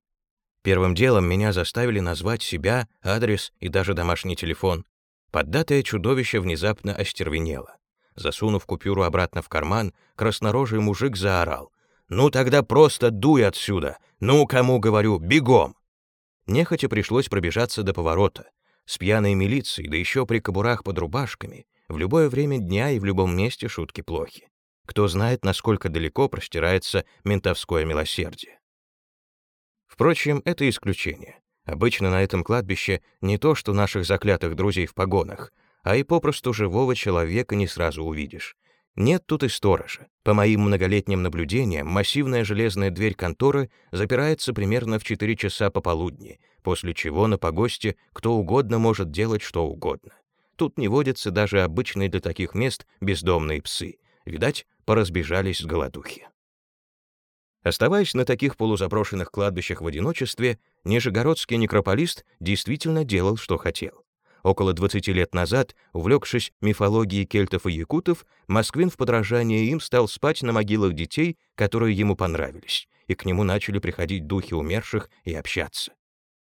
первым делом меня заставили назвать себя, адрес и даже домашний телефон. Поддатое чудовище внезапно остервенело. Засунув купюру обратно в карман, краснорожий мужик заорал. «Ну тогда просто дуй отсюда! Ну, кому говорю, бегом!» Нехотя пришлось пробежаться до поворота. С пьяной милицией, да еще при кобурах под рубашками, в любое время дня и в любом месте шутки плохи. Кто знает, насколько далеко простирается ментовское милосердие. Впрочем, это исключение. Обычно на этом кладбище не то, что наших заклятых друзей в погонах, а и попросту живого человека не сразу увидишь. Нет тут и сторожа. По моим многолетним наблюдениям, массивная железная дверь конторы запирается примерно в 4 часа пополудни, после чего на погосте кто угодно может делать что угодно. Тут не водятся даже обычные для таких мест бездомные псы. Видать, поразбежались с голодухи. Оставаясь на таких полузаброшенных кладбищах в одиночестве, нижегородский некрополист действительно делал, что хотел. Около 20 лет назад, увлекшись мифологией кельтов и якутов, Москвин в подражание им стал спать на могилах детей, которые ему понравились, и к нему начали приходить духи умерших и общаться.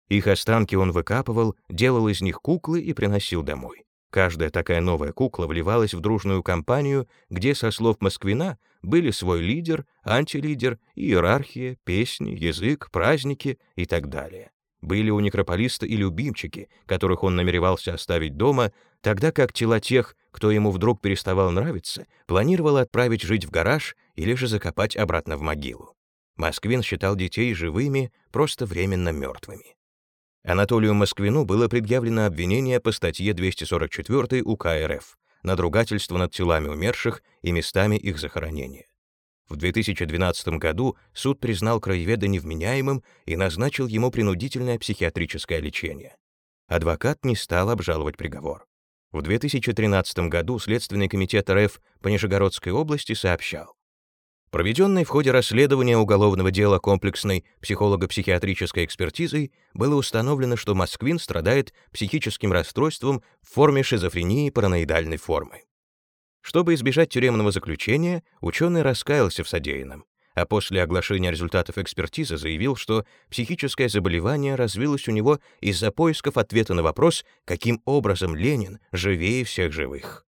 Их останки он выкапывал, делал из них куклы и приносил домой. Каждая такая новая кукла вливалась в дружную компанию, где, со слов Москвина, были свой лидер, антилидер, иерархия, песни, язык, праздники и так далее. Были у некрополиста и любимчики, которых он намеревался оставить дома, тогда как тела тех, кто ему вдруг переставал нравиться, планировал отправить жить в гараж или же закопать обратно в могилу. Москвин считал детей живыми, просто временно мертвыми. Анатолию Москвину было предъявлено обвинение по статье 244 УК РФ «Надругательство над телами умерших и местами их захоронения». В 2012 году суд признал краеведа невменяемым и назначил ему принудительное психиатрическое лечение. Адвокат не стал обжаловать приговор. В 2013 году Следственный комитет РФ по Нижегородской области сообщал, Проведенной в ходе расследования уголовного дела комплексной психолого-психиатрической экспертизой было установлено, что Москвин страдает психическим расстройством в форме шизофрении параноидальной формы. Чтобы избежать тюремного заключения, ученый раскаялся в содеянном, а после оглашения результатов экспертизы заявил, что психическое заболевание развилось у него из-за поисков ответа на вопрос, каким образом Ленин живее всех живых.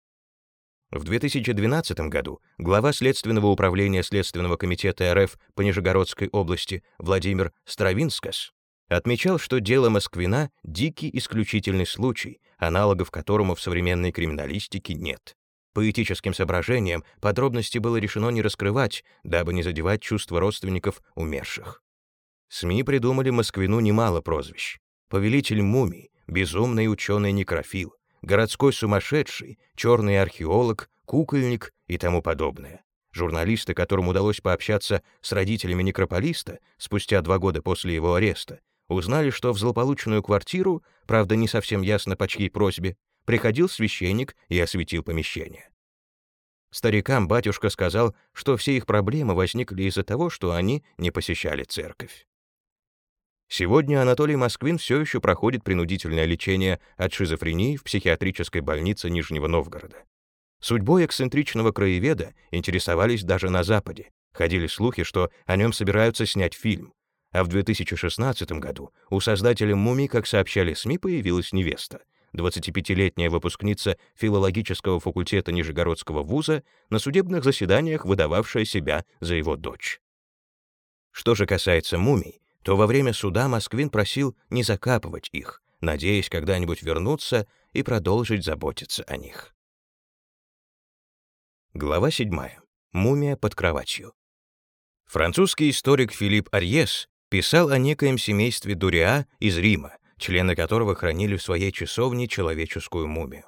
В 2012 году глава Следственного управления Следственного комитета РФ по Нижегородской области Владимир Стравинскас отмечал, что дело Москвина — дикий исключительный случай, аналогов которому в современной криминалистике нет. По этическим соображениям подробности было решено не раскрывать, дабы не задевать чувства родственников умерших. СМИ придумали Москвину немало прозвищ. Повелитель мумий, безумный ученый-некрофил, городской сумасшедший, черный археолог, кукольник и тому подобное. Журналисты, которым удалось пообщаться с родителями некрополиста спустя два года после его ареста, узнали, что в злополучную квартиру, правда не совсем ясно по чьей просьбе, приходил священник и осветил помещение. Старикам батюшка сказал, что все их проблемы возникли из-за того, что они не посещали церковь. Сегодня Анатолий Москвин все еще проходит принудительное лечение от шизофрении в психиатрической больнице Нижнего Новгорода. Судьбой эксцентричного краеведа интересовались даже на Западе. Ходили слухи, что о нем собираются снять фильм. А в 2016 году у создателя «Мумий», как сообщали СМИ, появилась невеста. 25-летняя выпускница филологического факультета Нижегородского вуза, на судебных заседаниях выдававшая себя за его дочь. Что же касается мумий, то во время суда Москвин просил не закапывать их, надеясь когда-нибудь вернуться и продолжить заботиться о них. Глава 7. Мумия под кроватью. Французский историк Филипп Арьес писал о некоем семействе Дуриа из Рима, члены которого хранили в своей часовне человеческую мумию.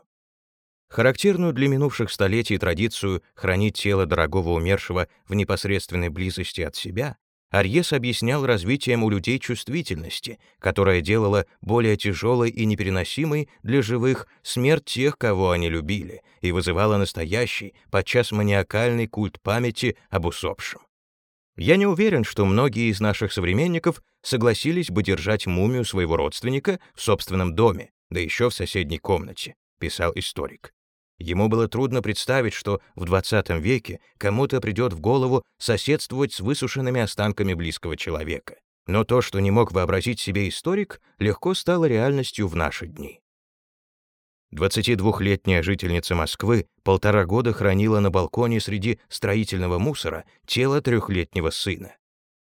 Характерную для минувших столетий традицию хранить тело дорогого умершего в непосредственной близости от себя Арьес объяснял развитием у людей чувствительности, которая делала более тяжелой и непереносимой для живых смерть тех, кого они любили, и вызывала настоящий, подчас маниакальный культ памяти об усопшем. Я не уверен, что многие из наших современников согласились бы держать мумию своего родственника в собственном доме, да еще в соседней комнате, писал историк. Ему было трудно представить, что в 20 веке кому-то придет в голову соседствовать с высушенными останками близкого человека. Но то, что не мог вообразить себе историк, легко стало реальностью в наши дни. 22-летняя жительница Москвы полтора года хранила на балконе среди строительного мусора тело трехлетнего сына.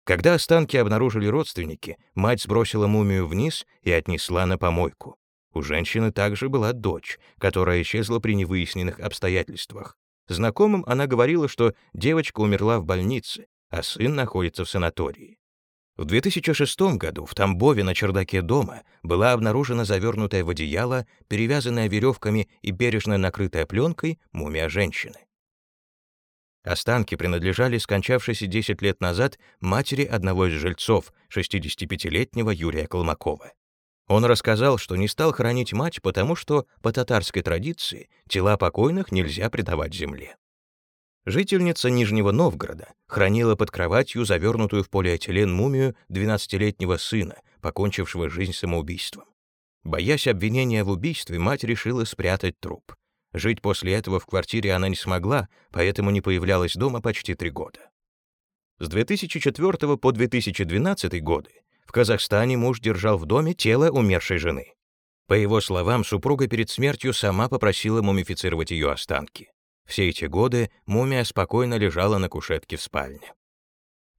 Когда останки обнаружили родственники, мать сбросила мумию вниз и отнесла на помойку. У женщины также была дочь, которая исчезла при невыясненных обстоятельствах. Знакомым она говорила, что девочка умерла в больнице, а сын находится в санатории. В 2006 году в Тамбове на чердаке дома была обнаружена завернутая в одеяло, перевязанная веревками и бережно накрытая пленкой мумия женщины. Останки принадлежали скончавшейся 10 лет назад матери одного из жильцов, 65-летнего Юрия Колмакова. Он рассказал, что не стал хоронить мать, потому что, по татарской традиции, тела покойных нельзя предавать земле. Жительница Нижнего Новгорода хранила под кроватью завернутую в полиэтилен мумию 12-летнего сына, покончившего жизнь самоубийством. Боясь обвинения в убийстве, мать решила спрятать труп. Жить после этого в квартире она не смогла, поэтому не появлялась дома почти три года. С 2004 по 2012 годы в Казахстане муж держал в доме тело умершей жены. По его словам, супруга перед смертью сама попросила мумифицировать ее останки. Все эти годы мумия спокойно лежала на кушетке в спальне.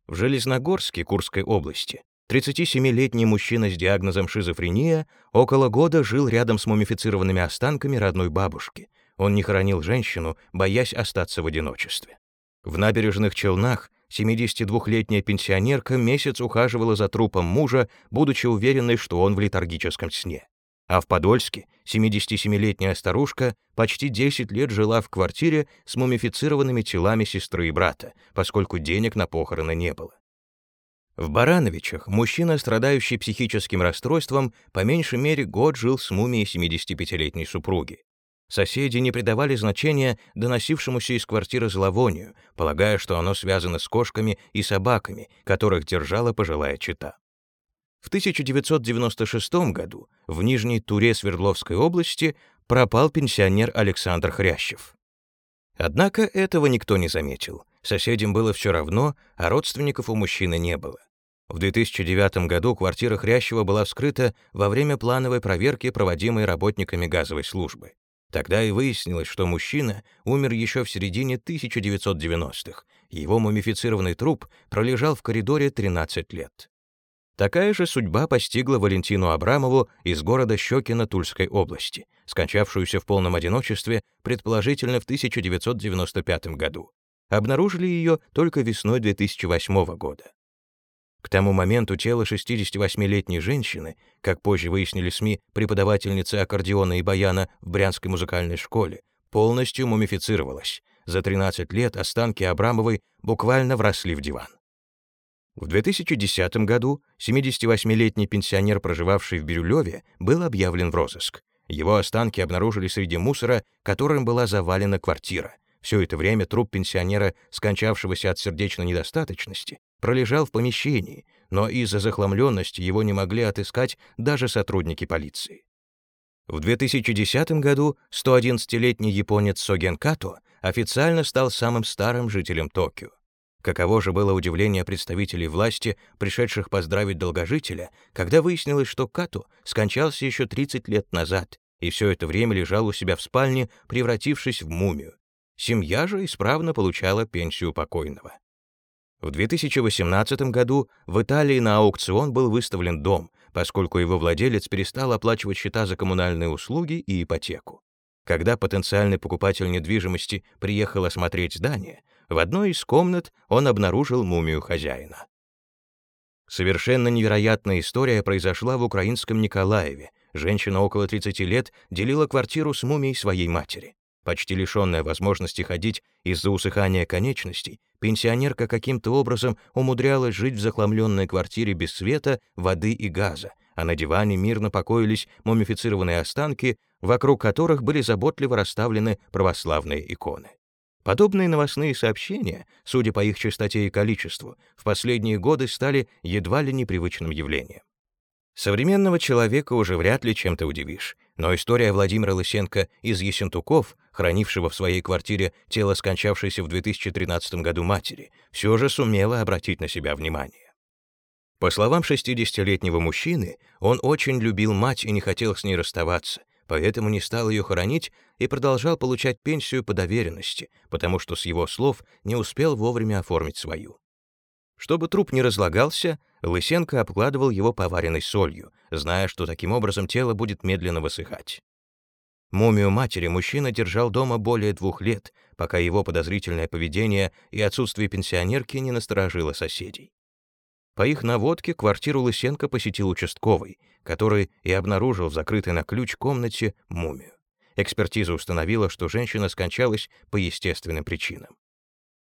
В Железногорске Курской области 37-летний мужчина с диагнозом шизофрения около года жил рядом с мумифицированными останками родной бабушки. Он не хоронил женщину, боясь остаться в одиночестве. В набережных Челнах 72-летняя пенсионерка месяц ухаживала за трупом мужа, будучи уверенной, что он в летаргическом сне. А в Подольске 77-летняя старушка почти 10 лет жила в квартире с мумифицированными телами сестры и брата, поскольку денег на похороны не было. В Барановичах мужчина, страдающий психическим расстройством, по меньшей мере год жил с мумией 75-летней супруги. Соседи не придавали значения доносившемуся из квартиры зловонию, полагая, что оно связано с кошками и собаками, которых держала пожилая чита. В 1996 году в Нижней Туре Свердловской области пропал пенсионер Александр Хрящев. Однако этого никто не заметил. Соседям было все равно, а родственников у мужчины не было. В 2009 году квартира Хрящева была вскрыта во время плановой проверки, проводимой работниками газовой службы. Тогда и выяснилось, что мужчина умер еще в середине 1990-х. Его мумифицированный труп пролежал в коридоре 13 лет. Такая же судьба постигла Валентину Абрамову из города Щекино Тульской области, скончавшуюся в полном одиночестве, предположительно в 1995 году. Обнаружили ее только весной 2008 года. К тому моменту тело 68-летней женщины, как позже выяснили СМИ, преподавательницы аккордеона и баяна в Брянской музыкальной школе, полностью мумифицировалось. За 13 лет останки Абрамовой буквально вросли в диван. В 2010 году 78-летний пенсионер, проживавший в Бирюлеве, был объявлен в розыск. Его останки обнаружили среди мусора, которым была завалена квартира. Все это время труп пенсионера, скончавшегося от сердечной недостаточности, пролежал в помещении, но из-за захламленности его не могли отыскать даже сотрудники полиции. В 2010 году 111-летний японец Соген Като официально стал самым старым жителем Токио. Каково же было удивление представителей власти, пришедших поздравить долгожителя, когда выяснилось, что Като скончался еще 30 лет назад и все это время лежал у себя в спальне, превратившись в мумию. Семья же исправно получала пенсию покойного. В 2018 году в Италии на аукцион был выставлен дом, поскольку его владелец перестал оплачивать счета за коммунальные услуги и ипотеку. Когда потенциальный покупатель недвижимости приехал осмотреть здание, в одной из комнат он обнаружил мумию хозяина. Совершенно невероятная история произошла в украинском Николаеве. Женщина около 30 лет делила квартиру с мумией своей матери. Почти лишенная возможности ходить из-за усыхания конечностей, пенсионерка каким-то образом умудрялась жить в захламленной квартире без света, воды и газа, а на диване мирно покоились мумифицированные останки, вокруг которых были заботливо расставлены православные иконы. Подобные новостные сообщения, судя по их частоте и количеству, в последние годы стали едва ли непривычным явлением. Современного человека уже вряд ли чем-то удивишь, но история Владимира Лысенко из Есентуков, хранившего в своей квартире тело скончавшейся в 2013 году матери, все же сумела обратить на себя внимание. По словам 60-летнего мужчины, он очень любил мать и не хотел с ней расставаться, поэтому не стал ее хоронить и продолжал получать пенсию по доверенности, потому что, с его слов, не успел вовремя оформить свою. Чтобы труп не разлагался, Лысенко обкладывал его поваренной солью, зная, что таким образом тело будет медленно высыхать. Мумию матери мужчина держал дома более двух лет, пока его подозрительное поведение и отсутствие пенсионерки не насторожило соседей. По их наводке квартиру Лысенко посетил участковый, который и обнаружил в закрытой на ключ комнате мумию. Экспертиза установила, что женщина скончалась по естественным причинам.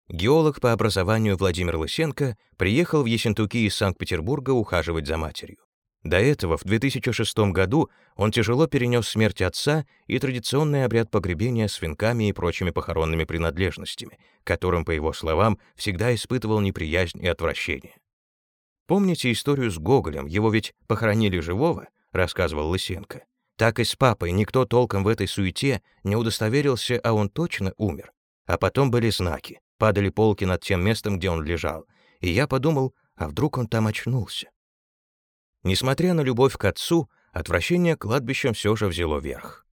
Геолог по образованию Владимир Лысенко приехал в Ессентуки из Санкт-Петербурга ухаживать за матерью. До этого, в 2006 году, он тяжело перенес смерть отца и традиционный обряд погребения с венками и прочими похоронными принадлежностями, которым, по его словам, всегда испытывал неприязнь и отвращение. «Помните историю с Гоголем, его ведь похоронили живого?» — рассказывал Лысенко. Так и с папой никто толком в этой суете не удостоверился, а он точно умер. А потом были знаки, падали полки над тем местом, где он лежал, и я подумал, а вдруг он там очнулся. Несмотря на любовь к отцу, отвращение к кладбищам все же взяло верх.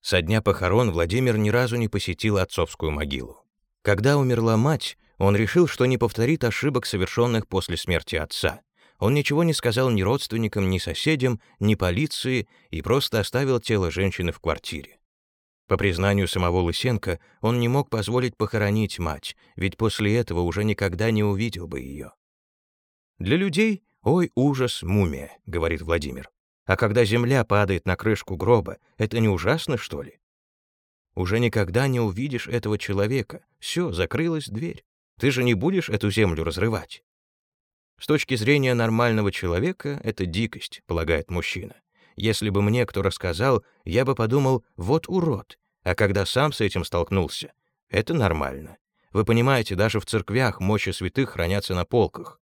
Со дня похорон Владимир ни разу не посетил отцовскую могилу. Когда умерла мать, он решил, что не повторит ошибок, совершенных после смерти отца, он ничего не сказал ни родственникам, ни соседям, ни полиции и просто оставил тело женщины в квартире. По признанию самого Лысенко, он не мог позволить похоронить мать, ведь после этого уже никогда не увидел бы ее. «Для людей, ой, ужас, мумия», — говорит Владимир. А когда земля падает на крышку гроба, это не ужасно, что ли? Уже никогда не увидишь этого человека. Все, закрылась дверь. Ты же не будешь эту землю разрывать. С точки зрения нормального человека, это дикость, полагает мужчина. Если бы мне кто рассказал, я бы подумал, вот урод. А когда сам с этим столкнулся, это нормально. Вы понимаете, даже в церквях мощи святых хранятся на полках.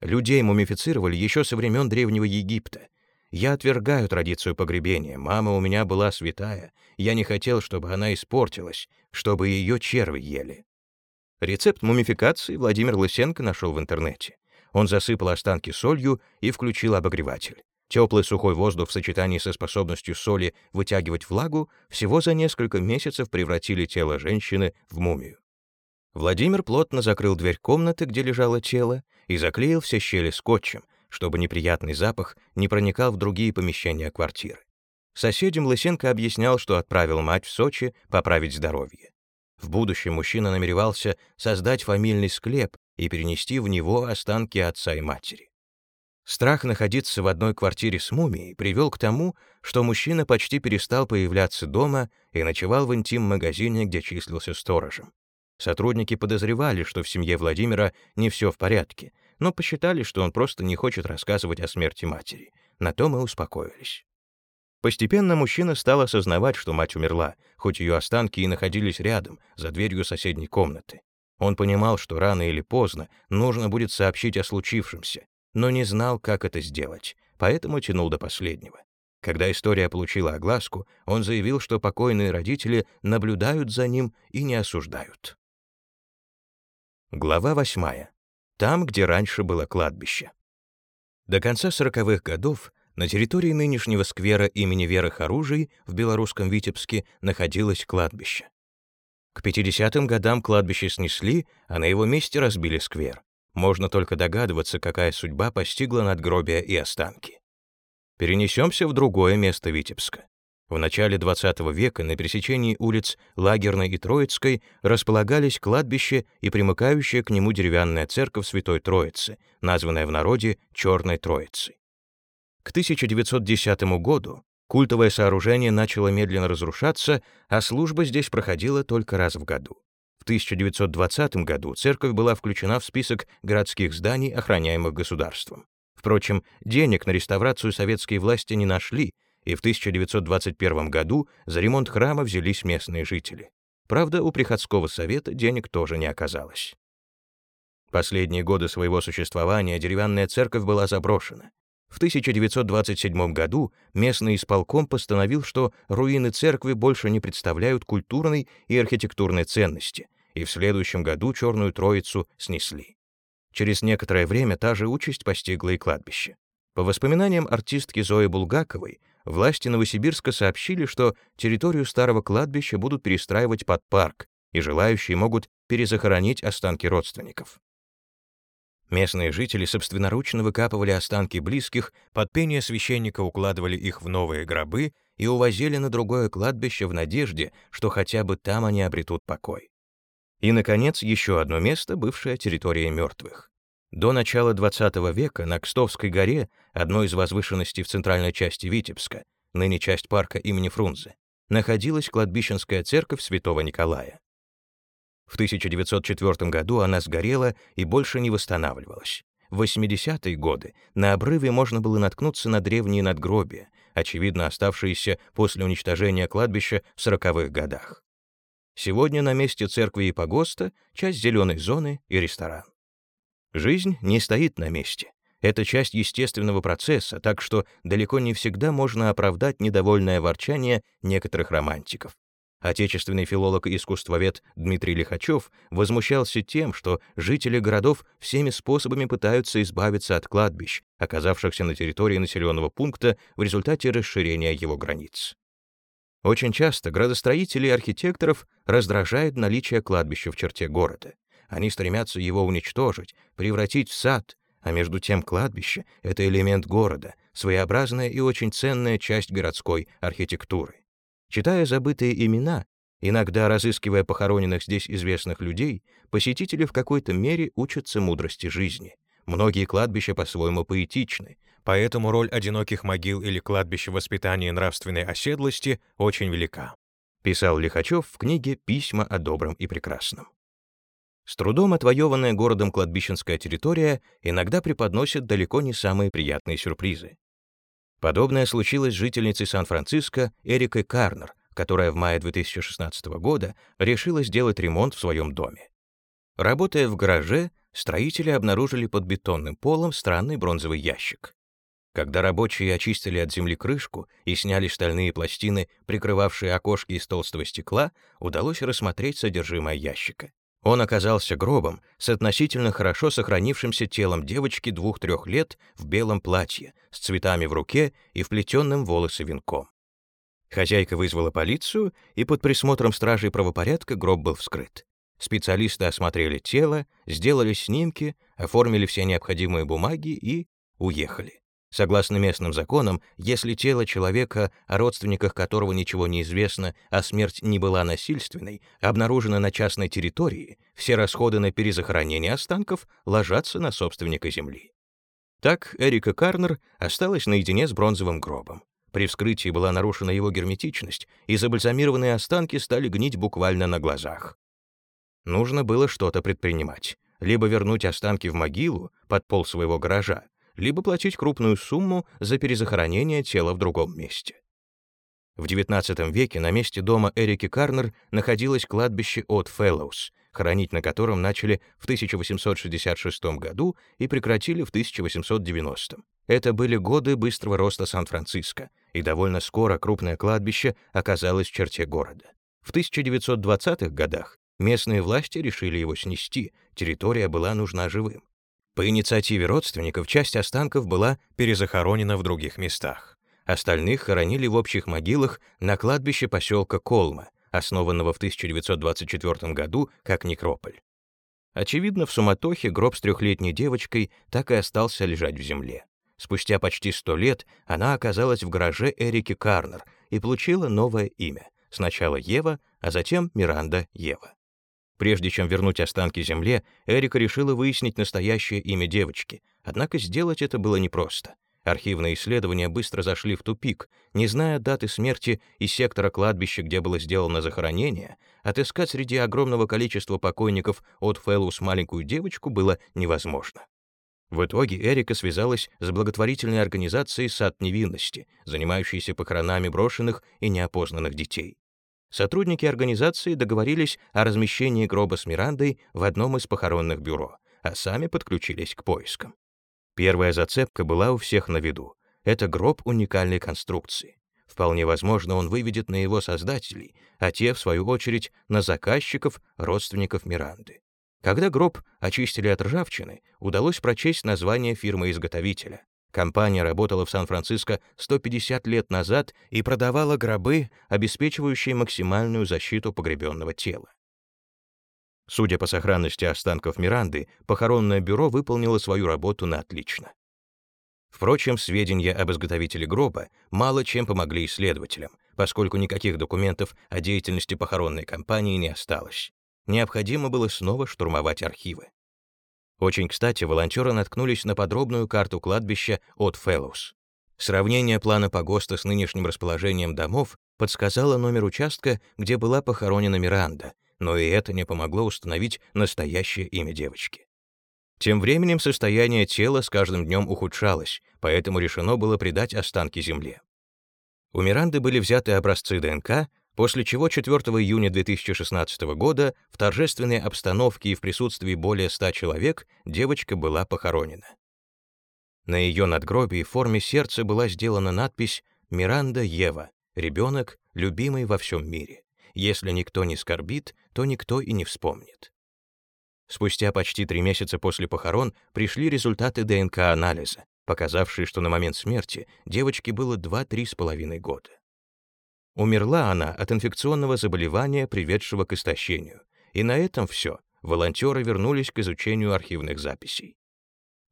Людей мумифицировали еще со времен Древнего Египта. Я отвергаю традицию погребения. Мама у меня была святая. Я не хотел, чтобы она испортилась, чтобы ее черви ели. Рецепт мумификации Владимир Лысенко нашел в интернете. Он засыпал останки солью и включил обогреватель. Теплый сухой воздух в сочетании со способностью соли вытягивать влагу всего за несколько месяцев превратили тело женщины в мумию. Владимир плотно закрыл дверь комнаты, где лежало тело, и заклеил все щели скотчем, чтобы неприятный запах не проникал в другие помещения квартиры. Соседям Лысенко объяснял, что отправил мать в Сочи поправить здоровье. В будущем мужчина намеревался создать фамильный склеп и перенести в него останки отца и матери. Страх находиться в одной квартире с мумией привел к тому, что мужчина почти перестал появляться дома и ночевал в интим-магазине, где числился сторожем. Сотрудники подозревали, что в семье Владимира не все в порядке, но посчитали, что он просто не хочет рассказывать о смерти матери. На то мы успокоились. Постепенно мужчина стал осознавать, что мать умерла, хоть ее останки и находились рядом, за дверью соседней комнаты. Он понимал, что рано или поздно нужно будет сообщить о случившемся, но не знал, как это сделать, поэтому тянул до последнего. Когда история получила огласку, он заявил, что покойные родители наблюдают за ним и не осуждают. Глава восьмая там, где раньше было кладбище. До конца 40-х годов на территории нынешнего сквера имени Веры Оружий в белорусском Витебске находилось кладбище. К 50-м годам кладбище снесли, а на его месте разбили сквер. Можно только догадываться, какая судьба постигла надгробия и останки. Перенесемся в другое место Витебска. В начале XX века на пересечении улиц Лагерной и Троицкой располагались кладбище и примыкающая к нему деревянная церковь Святой Троицы, названная в народе Черной Троицей. К 1910 году культовое сооружение начало медленно разрушаться, а служба здесь проходила только раз в году. В 1920 году церковь была включена в список городских зданий, охраняемых государством. Впрочем, денег на реставрацию советские власти не нашли, и в 1921 году за ремонт храма взялись местные жители. Правда, у приходского совета денег тоже не оказалось. Последние годы своего существования деревянная церковь была заброшена. В 1927 году местный исполком постановил, что руины церкви больше не представляют культурной и архитектурной ценности, и в следующем году Черную Троицу снесли. Через некоторое время та же участь постигла и кладбище. По воспоминаниям артистки Зои Булгаковой, власти Новосибирска сообщили, что территорию старого кладбища будут перестраивать под парк, и желающие могут перезахоронить останки родственников. Местные жители собственноручно выкапывали останки близких, под пение священника укладывали их в новые гробы и увозили на другое кладбище в надежде, что хотя бы там они обретут покой. И, наконец, еще одно место — бывшая территория мертвых. До начала XX века на Кстовской горе, одной из возвышенностей в центральной части Витебска, ныне часть парка имени Фрунзе, находилась кладбищенская церковь святого Николая. В 1904 году она сгорела и больше не восстанавливалась. В 80-е годы на обрыве можно было наткнуться на древние надгробия, очевидно оставшиеся после уничтожения кладбища в 40-х годах. Сегодня на месте церкви и погоста часть зеленой зоны и ресторан. Жизнь не стоит на месте. Это часть естественного процесса, так что далеко не всегда можно оправдать недовольное ворчание некоторых романтиков. Отечественный филолог и искусствовед Дмитрий Лихачев возмущался тем, что жители городов всеми способами пытаются избавиться от кладбищ, оказавшихся на территории населенного пункта в результате расширения его границ. Очень часто градостроителей и архитекторов раздражает наличие кладбища в черте города. Они стремятся его уничтожить, превратить в сад, а между тем кладбище — это элемент города, своеобразная и очень ценная часть городской архитектуры. Читая забытые имена, иногда разыскивая похороненных здесь известных людей, посетители в какой-то мере учатся мудрости жизни. Многие кладбища по-своему поэтичны, Поэтому роль одиноких могил или кладбищ в воспитании нравственной оседлости очень велика, писал Лихачев в книге «Письма о добром и прекрасном». С трудом отвоеванная городом кладбищенская территория иногда преподносит далеко не самые приятные сюрпризы. Подобное случилось с жительницей Сан-Франциско Эрикой Карнер, которая в мае 2016 года решила сделать ремонт в своем доме. Работая в гараже, строители обнаружили под бетонным полом странный бронзовый ящик. Когда рабочие очистили от земли крышку и сняли стальные пластины, прикрывавшие окошки из толстого стекла, удалось рассмотреть содержимое ящика. Он оказался гробом с относительно хорошо сохранившимся телом девочки двух-трех лет в белом платье, с цветами в руке и вплетенным волосы венком. Хозяйка вызвала полицию, и под присмотром стражей правопорядка гроб был вскрыт. Специалисты осмотрели тело, сделали снимки, оформили все необходимые бумаги и уехали. Согласно местным законам, если тело человека, о родственниках которого ничего не известно, а смерть не была насильственной, обнаружено на частной территории, все расходы на перезахоронение останков ложатся на собственника земли. Так Эрика Карнер осталась наедине с бронзовым гробом. При вскрытии была нарушена его герметичность, и забальзамированные останки стали гнить буквально на глазах. Нужно было что-то предпринимать. Либо вернуть останки в могилу под пол своего гаража, либо платить крупную сумму за перезахоронение тела в другом месте. В XIX веке на месте дома Эрики Карнер находилось кладбище от Фэллоус, хоронить на котором начали в 1866 году и прекратили в 1890. Это были годы быстрого роста Сан-Франциско, и довольно скоро крупное кладбище оказалось в черте города. В 1920-х годах местные власти решили его снести, территория была нужна живым. По инициативе родственников часть останков была перезахоронена в других местах. Остальных хоронили в общих могилах на кладбище поселка Колма, основанного в 1924 году как некрополь. Очевидно, в суматохе гроб с трехлетней девочкой так и остался лежать в земле. Спустя почти сто лет она оказалась в гараже Эрики Карнер и получила новое имя. Сначала Ева, а затем Миранда Ева. Прежде чем вернуть останки земле, Эрика решила выяснить настоящее имя девочки, однако сделать это было непросто. Архивные исследования быстро зашли в тупик. Не зная даты смерти и сектора кладбища, где было сделано захоронение, отыскать среди огромного количества покойников от Фэллус маленькую девочку было невозможно. В итоге Эрика связалась с благотворительной организацией «Сад невинности», занимающейся похоронами брошенных и неопознанных детей. Сотрудники организации договорились о размещении гроба с Мирандой в одном из похоронных бюро, а сами подключились к поискам. Первая зацепка была у всех на виду. Это гроб уникальной конструкции. Вполне возможно, он выведет на его создателей, а те, в свою очередь, на заказчиков, родственников Миранды. Когда гроб очистили от ржавчины, удалось прочесть название фирмы-изготовителя Компания работала в Сан-Франциско 150 лет назад и продавала гробы, обеспечивающие максимальную защиту погребенного тела. Судя по сохранности останков Миранды, похоронное бюро выполнило свою работу на отлично. Впрочем, сведения об изготовителе гроба мало чем помогли исследователям, поскольку никаких документов о деятельности похоронной компании не осталось. Необходимо было снова штурмовать архивы. Очень кстати, волонтеры наткнулись на подробную карту кладбища от Фэллоус. Сравнение плана погоста с нынешним расположением домов подсказало номер участка, где была похоронена Миранда, но и это не помогло установить настоящее имя девочки. Тем временем состояние тела с каждым днем ухудшалось, поэтому решено было придать останки земле. У Миранды были взяты образцы ДНК, после чего 4 июня 2016 года в торжественной обстановке и в присутствии более 100 человек девочка была похоронена. На ее надгробии в форме сердца была сделана надпись «Миранда Ева, ребенок, любимый во всем мире. Если никто не скорбит, то никто и не вспомнит». Спустя почти три месяца после похорон пришли результаты ДНК-анализа, показавшие, что на момент смерти девочке было 2-3 с половиной года. Умерла она от инфекционного заболевания, приведшего к истощению. И на этом все. Волонтеры вернулись к изучению архивных записей.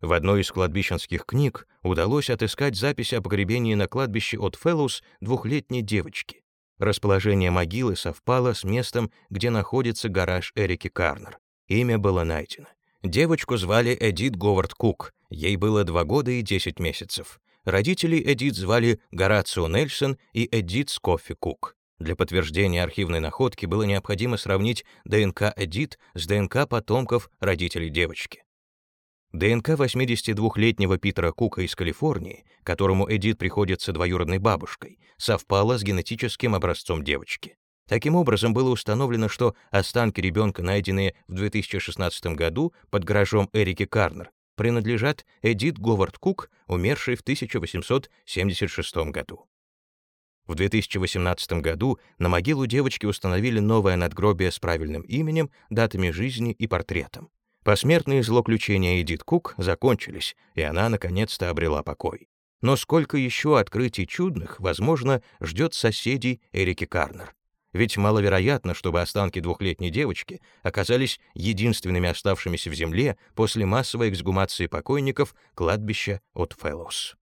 В одной из кладбищенских книг удалось отыскать запись о погребении на кладбище от Фэллоус двухлетней девочки. Расположение могилы совпало с местом, где находится гараж Эрики Карнер. Имя было найдено. Девочку звали Эдит Говард Кук, ей было 2 года и 10 месяцев. Родителей Эдит звали Горацио Нельсон и Эдит Скоффи Кук. Для подтверждения архивной находки было необходимо сравнить ДНК Эдит с ДНК потомков родителей девочки. ДНК 82-летнего Питера Кука из Калифорнии, которому Эдит приходится двоюродной бабушкой, совпала с генетическим образцом девочки. Таким образом, было установлено, что останки ребенка, найденные в 2016 году под гаражом Эрики Карнер, принадлежат Эдит Говард Кук, умершей в 1876 году. В 2018 году на могилу девочки установили новое надгробие с правильным именем, датами жизни и портретом. Посмертные злоключения Эдит Кук закончились, и она наконец-то обрела покой. Но сколько еще открытий чудных, возможно, ждет соседей Эрики Карнер. Ведь маловероятно, чтобы останки двухлетней девочки оказались единственными оставшимися в земле после массовой эксгумации покойников кладбища от Фэллоус.